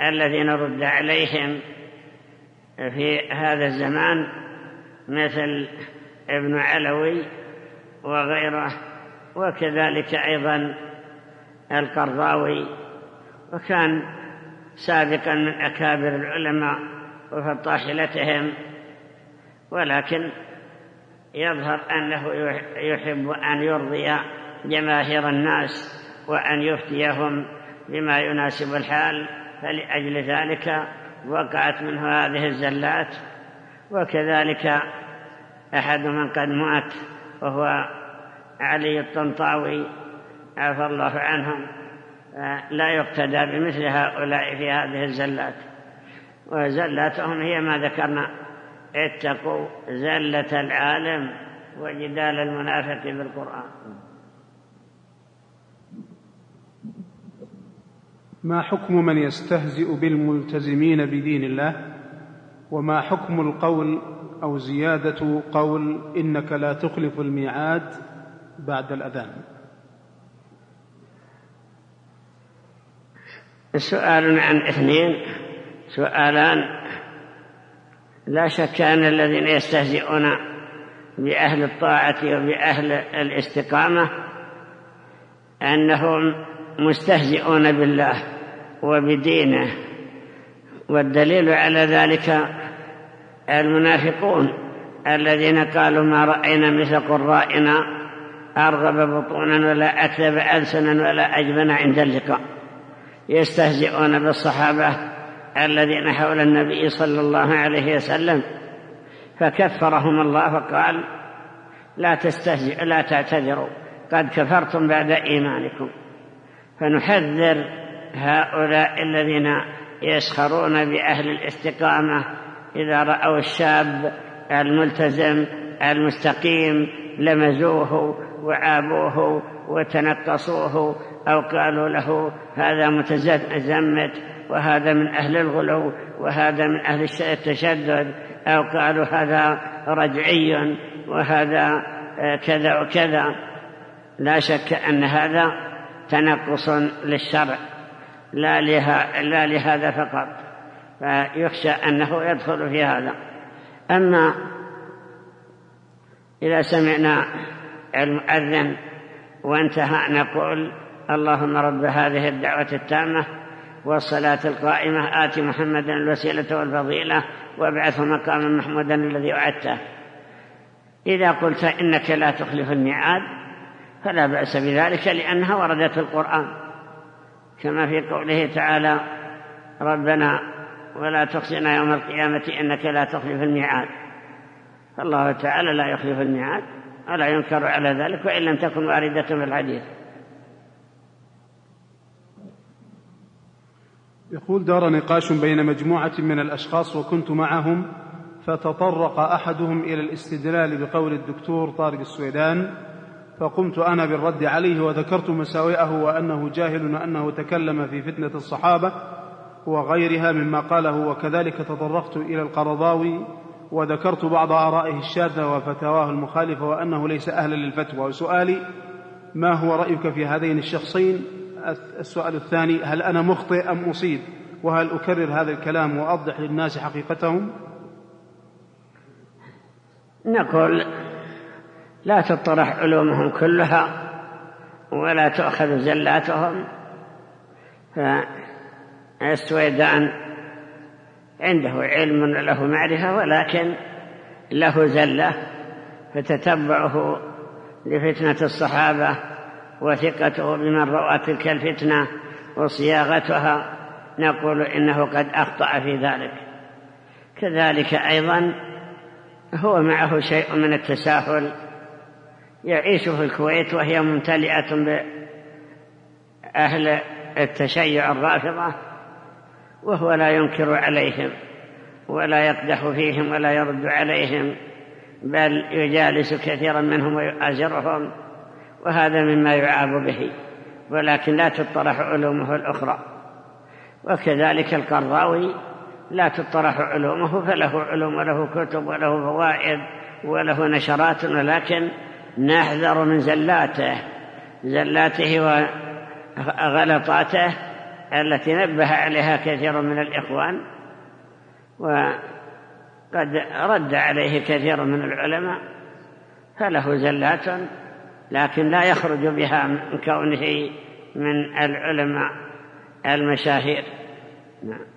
الذين رد عليهم في هذا الزمان مثل ابن علوي وغيره وكذلك أيضا القرضاوي وكان سابقا من أكابر العلماء وفطاحلتهم ولكن يظهر أنه يحب أن يرضي جماهير الناس. وأن يفتيهم بما يناسب الحال فلأجل ذلك وقعت منه هذه الزلات. وكذلك أحد من قد مات وهو علي الطنطاوي عفى الله عنهم لا يقتدى بمثل هؤلاء في هذه الزلات. وزلاتهم هي ما ذكرنا. اتقوا زلة العالم وجدال المنافق بالقرآن. ما حكم من يستهزئ بالملتزمين بدين الله؟ وما حكم القول أو زيادة قول إنك لا تخلف الميعاد بعد الأذان؟ سؤال عن اثنين. سؤالان لا شك أن الذين يستهزئون بأهل الطاعة وبأهل الاستقامة أنهم مستهزئون بالله. وبدينه والدليل على ذلك المنافقون الذين قالوا ما رأينا مثل قرائنا أرغب بطونا ولا أكذب ألسنا ولا أجبن عند اللقاء. يستهزئون بالصحابة الذين حول النبي صلى الله عليه وسلم فكفرهم الله فقال لا تستهزئوا لا تعتذروا قد كفرتم بعد إيمانكم. فنحذر هؤلاء الذين يسخرون بأهل الاستقامة إذا رأوا الشاب الملتزم المستقيم لمزوه وعابوه وتنقصوه أو قالوا له هذا متزمت وهذا من أهل الغلو وهذا من أهل التشدد أو قالوا هذا رجعي وهذا كذا وكذا. لا شك أن هذا تنقص للشرع. لا, لا لهذا فقط فيخشى أنه يدخل في هذا. أما إذا سمعنا المؤذن وانتهى نقول اللهم رب هذه الدعوة التامة والصلاة القائمة آت محمدا الوسيلة والفضيلة وابعثه مقاما محمودا الذي وعدته. إذا قلت إنك لا تخلف الميعاد فلا بأس بذلك لأنها وردت في القرآن. كما في قوله تعالى ربنا ولا تخزنا يوم القيامة إنك لا تخلف الميعاد. فالله تعالى لا يخلف الميعاد ولا ينكر على ذلك وإن لم تكن واردة في الحديث. يقول دار نقاش بين مجموعة من الأشخاص وكنت معهم فتطرق أحدهم إلى الاستدلال بقول الدكتور طارق السويدان فقمت أنا بالرد عليه وذكرت مساوئه وأنه جاهل وأنه تكلم في فتنة الصحابة وغيرها مما قاله وكذلك تطرقت إلى القرضاوي وذكرت بعض آرائه الشاذة وفتاواه المخالفة وأنه ليس أهلا للفتوى. وسؤالي ما هو رأيك في هذين الشخصين؟ السؤال الثاني هل أنا مخطئ أم أصيب؟ وهل أكرر هذا الكلام وأوضح للناس حقيقتهم؟ نقول لا تطرح علومهم كلها ولا تؤخذ زلاتهم. فالسويدان عنده علم له معرفة ولكن له زلة فتتبعه لفتنة الصحابة وثقته بمن رأى تلك الفتنة وصياغتها نقول إنه قد أخطأ في ذلك. كذلك أيضا هو معه شيء من التساهل يعيش في الكويت وهي ممتلئة بأهل التشيع الرافضة وهو لا ينكر عليهم ولا يقدح فيهم ولا يرد عليهم بل يجالس كثيرا منهم ويؤازرهم وهذا مما يعاب به ولكن لا تطرح علومه الأخرى. وكذلك القراوي لا تطرح علومه فله علوم وله كتب وله فوائد وله نشرات ولكن نحذر من زلاته زلاته وغلطاته التي نبه عليها كثير من الإخوان وقد رد عليه كثير من العلماء فله زلات لكن لا يخرج بها من كونه من العلماء المشاهير. نعم.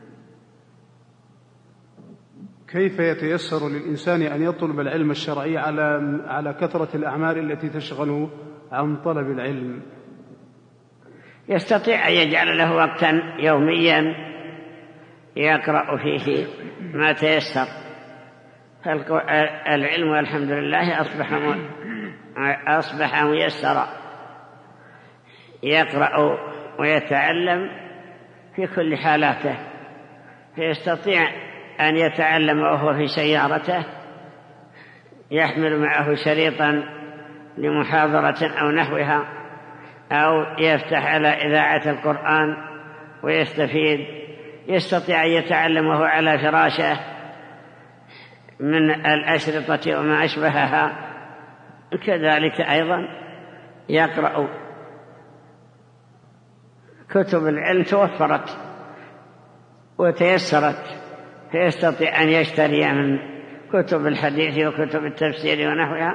كيف يتيسر للإنسان أن يطلب العلم الشرعي على على كثرة الأعمال التي تشغله عن طلب العلم؟ يستطيع أن يجعل له وقتا يوميا يقرأ فيه ما تيسر. العلم والحمد لله أصبح أصبح ميسرا. يقرأ ويتعلم في كل حالاته. فيستطيع أن يتعلم وهو في سيارته يحمل معه شريطا لمحاضرة أو نحوها أو يفتح على إذاعة القرآن ويستفيد يستطيع أن يتعلم وهو على فراشه من الأشرطة وما أشبهها. كذلك أيضا يقرأ كتب العلم توفرت وتيسرت. فيستطيع أن يشتري من كتب الحديث وكتب التفسير ونحوها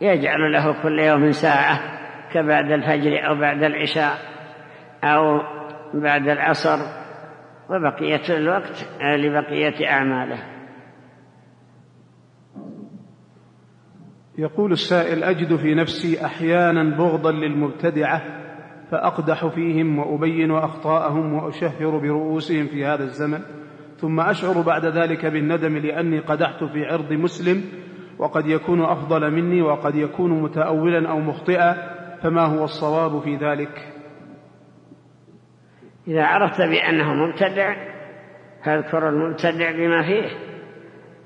يجعل له كل يوم ساعة كبعد الفجر أو بعد العشاء أو بعد العصر وبقية الوقت لبقية أعماله. يقول السائل أجد في نفسي أحيانا بغضا للمبتدعة فأقدح فيهم وأبين أخطاءهم وأشهر برؤوسهم في هذا الزمن. ثم أشعر بعد ذلك بالندم لأني قدحت في عرض مسلم وقد يكون أفضل مني وقد يكون متأولا أو مخطئا فما هو الصواب في ذلك؟ إذا عرفت بأنه مبتدع فاذكر المبتدع بما فيه.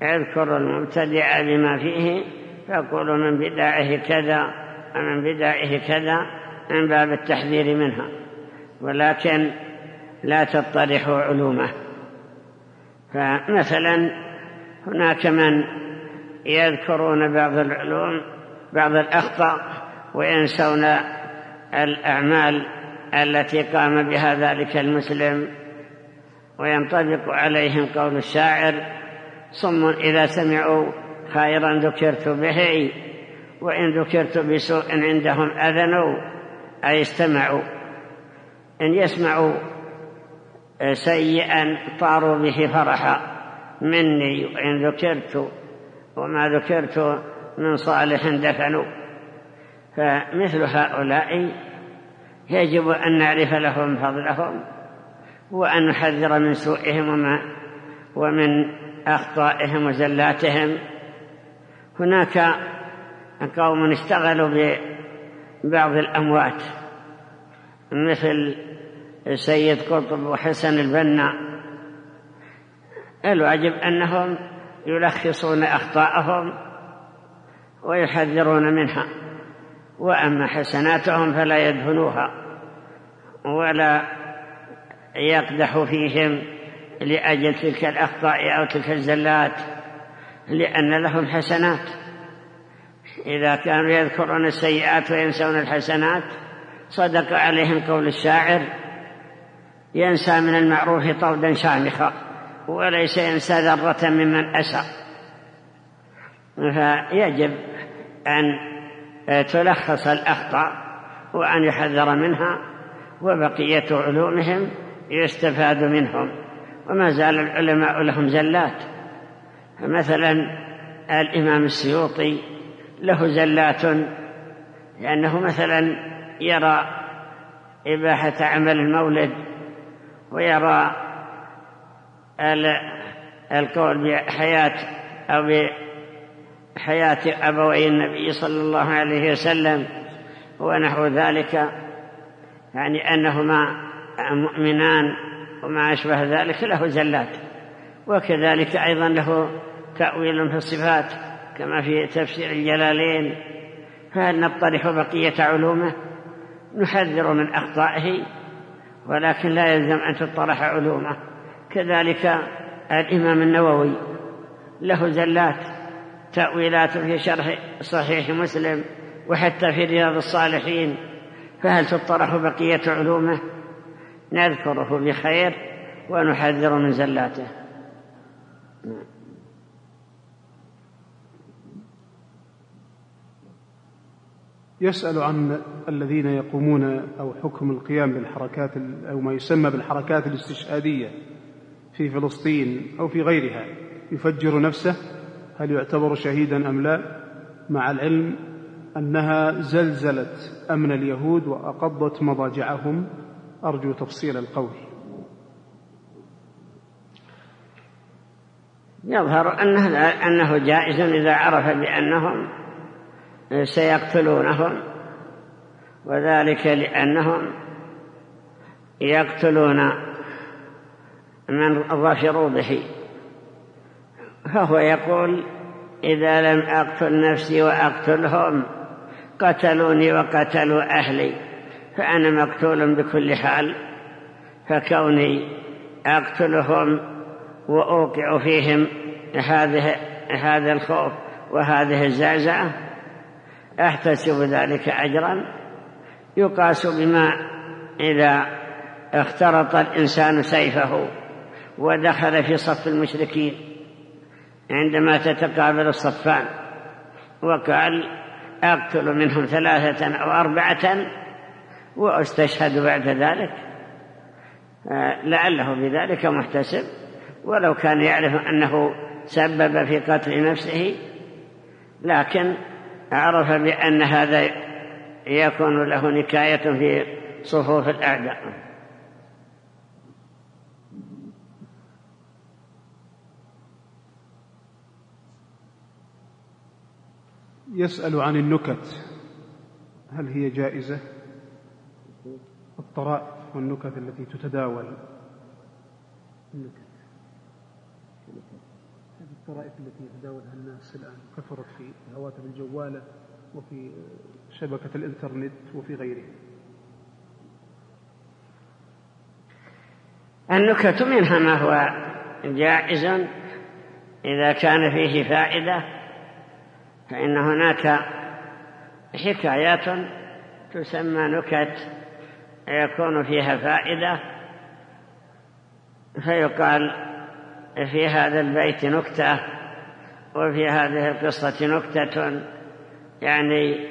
اذكر المبتدع بما فيه فقول من بداعه كذا ومن بداعه كذا من باب التحذير منها. ولكن لا تطرحوا علومه. فمثلا هناك من يذكرون بعض العلوم بعض الأخطاء وينسون الأعمال التي قام بها ذلك المسلم وينطبق عليهم قول الشاعر صم إذا سمعوا خيرا ذكرت به وإن ذكرت بسوء عندهم أذنوا أي استمعوا إن يسمعوا سيئا طاروا به فرحا. مني وإن ذكرت وما ذكرت من صالح دفنوا. فمثل هؤلاء يجب أن نعرف لهم فضلهم وأن نحذر من سوءهم وما ومن أخطائهم وزلاتهم. هناك قوم اشتغلوا ببعض الأموات مثل السيد قطب وحسن البنا. الواجب أنهم يلخصون أخطاءهم ويحذرون منها. وأما حسناتهم فلا يدفنوها ولا يقدح فيهم لأجل تلك الأخطاء أو تلك الزلات لأن لهم حسنات. إذا كانوا يذكرون السيئات وينسون الحسنات صدق عليهم قول الشاعر ينسى من المعروف طودا شامخا وليس ينسى ذرة ممن أسى. فيجب أن تلخص الأخطاء وأن يحذر منها وبقية علومهم يستفاد منهم. وما زال العلماء لهم زلات. فمثلا الإمام السيوطي له زلات لأنه مثلا يرى إباحة عمل المولد ويرى القول بحياة أو بحياة أبوي النبي صلى الله عليه وسلم ونحو ذلك يعني أنهما مؤمنان وما أشبه ذلك له زلات وكذلك أيضا له تأويل في الصفات كما في تفسير الجلالين. فهل نطرح بقية علومه؟ نحذر من أخطائه ولكن لا يلزم أن تطرح علومه. كذلك الإمام النووي له زلات تأويلات في شرح صحيح مسلم وحتى في رياض الصالحين فهل تطرح بقية علومه؟ نذكره بخير ونحذر من زلاته. يسأل عن الذين يقومون أو حكم القيام بالحركات أو ما يسمى بالحركات الاستشهادية في فلسطين أو في غيرها. يفجر نفسه هل يعتبر شهيدا أم لا؟ مع العلم أنها زلزلت أمن اليهود وأقضت مضاجعهم. أرجو تفصيل القول. يظهر أنه, أنه جائز إذا عرف بأنهم سيقتلونهم وذلك لأنهم يقتلون من ظفروا به. فهو يقول إذا لم أقتل نفسي وأقتلهم قتلوني وقتلوا أهلي فأنا مقتول بكل حال فكوني أقتلهم وأوقع فيهم هذه هذا الخوف وهذه الزعزعة أحتسب ذلك أجرا يقاس بما إذا اخترط الإنسان سيفه ودخل في صف المشركين عندما تتقابل الصفان وقال أقتل منهم ثلاثة أو أربعة وأستشهد بعد ذلك. لعله بذلك محتسب ولو كان يعرف أنه سبب في قتل نفسه لكن عرف بأن هذا يكون له نكاية في صفوف الأعداء. يسأل عن النكت. هل هي جائزة؟ الطرائف والنكت التي تتداول. النكت. هذه الطرائف التي يتداولها الناس الآن كثرت في الهواتف الجوالة وفي شبكة الإنترنت وفي غيره النكت منها ما هو جائز. إذا كان فيه فائدة فإن هناك حكايات تسمى نكت يكون فيها فائدة فيقال في هذا البيت نكتة وفي هذه القصة نكتة. يعني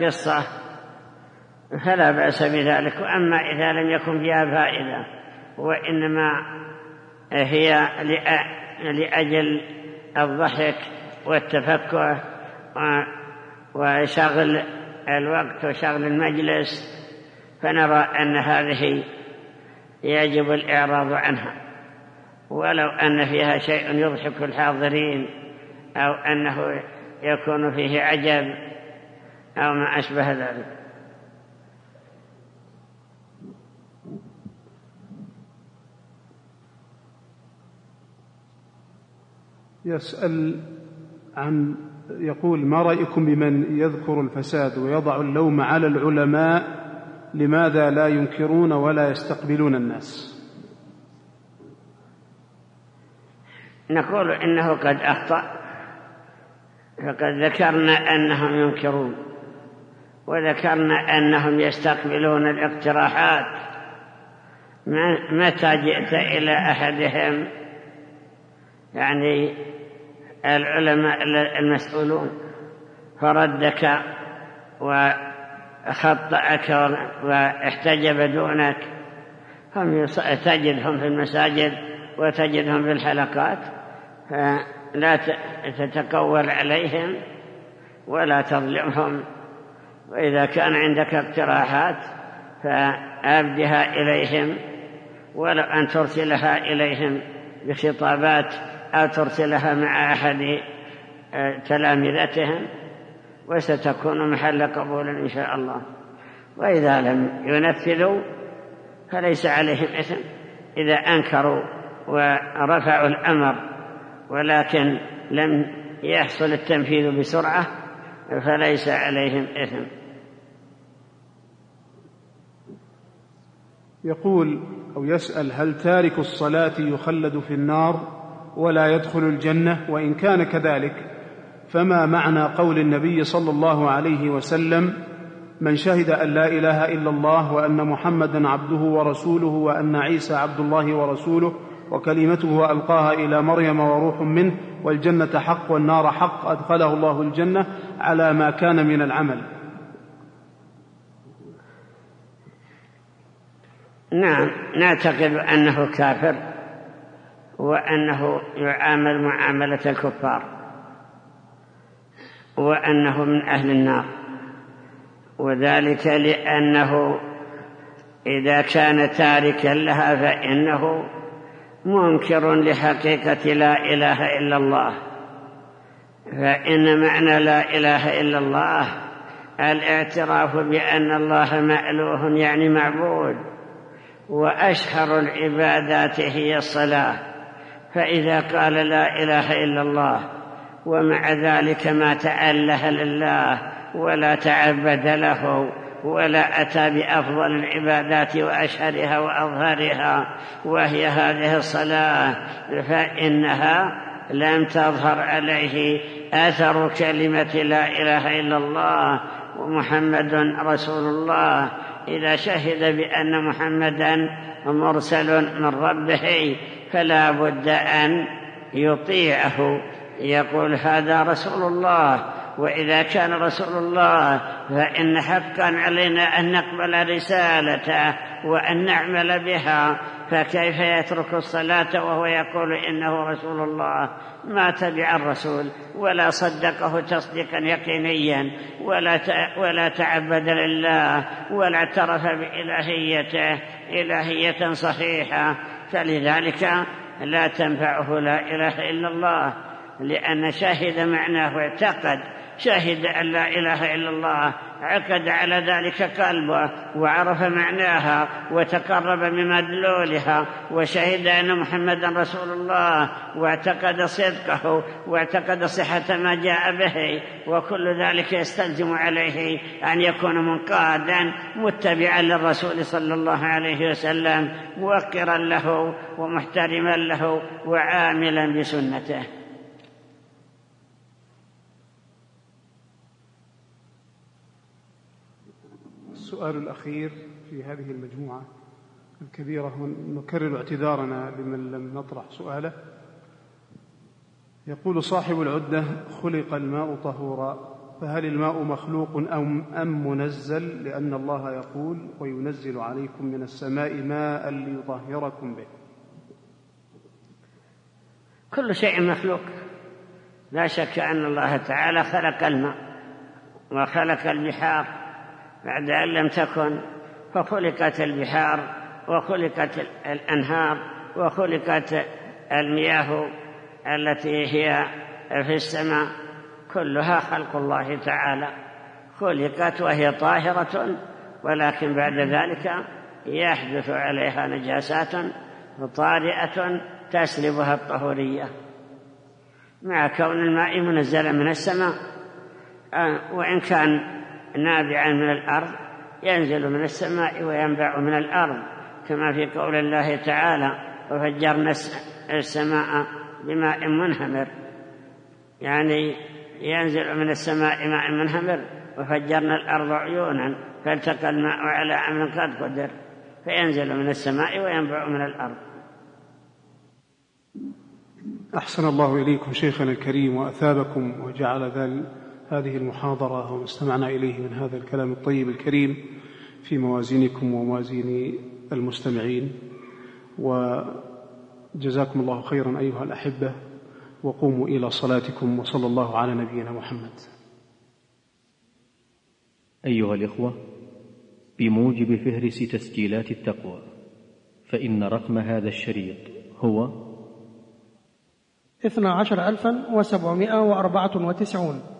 قصة فلا بأس بذلك وأما إذا لم يكن فيها فائدة وإنما هي لأجل الضحك والتفكه وشغل الوقت وشغل المجلس فنرى أن هذه يجب الإعراض عنها. ولو أن فيها شيء يضحك الحاضرين أو أنه يكون فيه عجب أو ما أشبه ذلك. يسأل عن يقول ما رأيكم بمن يذكر الفساد ويضع اللوم على العلماء؟ لماذا لا ينكرون ولا يستقبلون الناس؟ نقول إنه قد أخطأ فقد ذكرنا أنهم ينكرون وذكرنا أنهم يستقبلون الاقتراحات. متى جئت إلى أحدهم؟ يعني العلماء المسؤولون فردك وخطأك واحتجب دونك. هم تجدهم في المساجد وتجدهم في الحلقات. فلا تتقول عليهم ولا تظلمهم. وإذا كان عندك اقتراحات فأبدها إليهم ولو أن ترسلها إليهم بخطابات أو ترسلها مع أحد آه، تلامذتهم وستكون محل قبول إن شاء الله. وإذا لم ينفذوا فليس عليهم إثم. إذا أنكروا ورفعوا الأمر ولكن لم يحصل التنفيذ بسرعة فليس عليهم إثم. يقول أو يسأل هل تارك الصلاة يخلد في النار ولا يدخل الجنة؟ وإن كان كذلك فما معنى قول النبي صلى الله عليه وسلم من شهد أن لا إله إلا الله وأن محمدا عبده ورسوله وأن عيسى عبد الله ورسوله وكلمته ألقاها إلى مريم وروح منه والجنة حق والنار حق أدخله الله الجنة على ما كان من العمل. نعم نعتقد أنه كافر وأنه يعامل معاملة الكفار وأنه من أهل النار وذلك لأنه إذا كان تاركا لها فإنه منكر لحقيقة لا إله إلا الله. فإن معنى لا إله إلا الله الاعتراف بأن الله مألوه يعني معبود وأشهر العبادات هي الصلاة. فإذا قال لا إله إلا الله ومع ذلك ما تأله لله ولا تعبد له ولا أتى بأفضل العبادات وأشهرها وأظهرها وهي هذه الصلاة فإنها لم تظهر عليه أثر كلمة لا إله إلا الله ومحمد رسول الله إذا شهد بأن محمدا مرسل من ربه فلا بد أن يطيعه. يقول هذا رسول الله. وإذا كان رسول الله فإن حقا علينا أن نقبل رسالته وأن نعمل بها. فكيف يترك الصلاة وهو يقول إنه رسول الله؟ ما تبع الرسول ولا صدقه تصديقا يقينيا ولا ولا تعبد لله ولا اعترف بإلهيته إلهية صحيحة. فلذلك لا تنفعه لا إله إلا الله. لأن شهد معناه واعتقد شهد أن لا إله إلا الله عقد على ذلك قلبه وعرف معناها وتقرب بمدلولها وشهد أن محمدا رسول الله واعتقد صدقه واعتقد صحة ما جاء به وكل ذلك يستلزم عليه أن يكون منقادا متبعا للرسول صلى الله عليه وسلم موقرا له ومحترما له وعاملا بسنته. السؤال الأخير في هذه المجموعة الكبيرة ونكرر اعتذارنا لمن لم نطرح سؤاله. يقول صاحب العدة خلق الماء طهورا فهل الماء مخلوق أم, أم منزل؟ لأن الله يقول وينزل عليكم من السماء ماء ليطهركم به. كل شيء مخلوق. لا شك أن الله تعالى خلق الماء وخلق البحار بعد أن لم تكن فخلقت البحار وخلقت الأنهار وخلقت المياه التي هي في السماء. كلها خلق الله تعالى. خلقت وهي طاهرة ولكن بعد ذلك يحدث عليها نجاسات طارئة تسلبها الطهورية. مع كون الماء منزلا من السماء آه، وإن كان نابعا من الأرض ينزل من السماء وينبع من الأرض كما في قول الله تعالى وفجرنا السماء بماء منهمر يعني ينزل من السماء ماء منهمر وفجرنا الأرض عيونا فالتقى الماء على أمر قد قدر فينزل من السماء وينبع من الأرض. أحسن الله إليكم شيخنا الكريم وأثابكم وجعل ذلك هذه المحاضرة وما استمعنا إليه من هذا الكلام الطيب الكريم في موازينكم وموازين المستمعين. وجزاكم الله خيرا أيها الأحبة وقوموا إلى صلاتكم وصلى الله على نبينا محمد. أيها الإخوة بموجب فهرس تسجيلات التقوى فإن رقم هذا الشريط هو 12794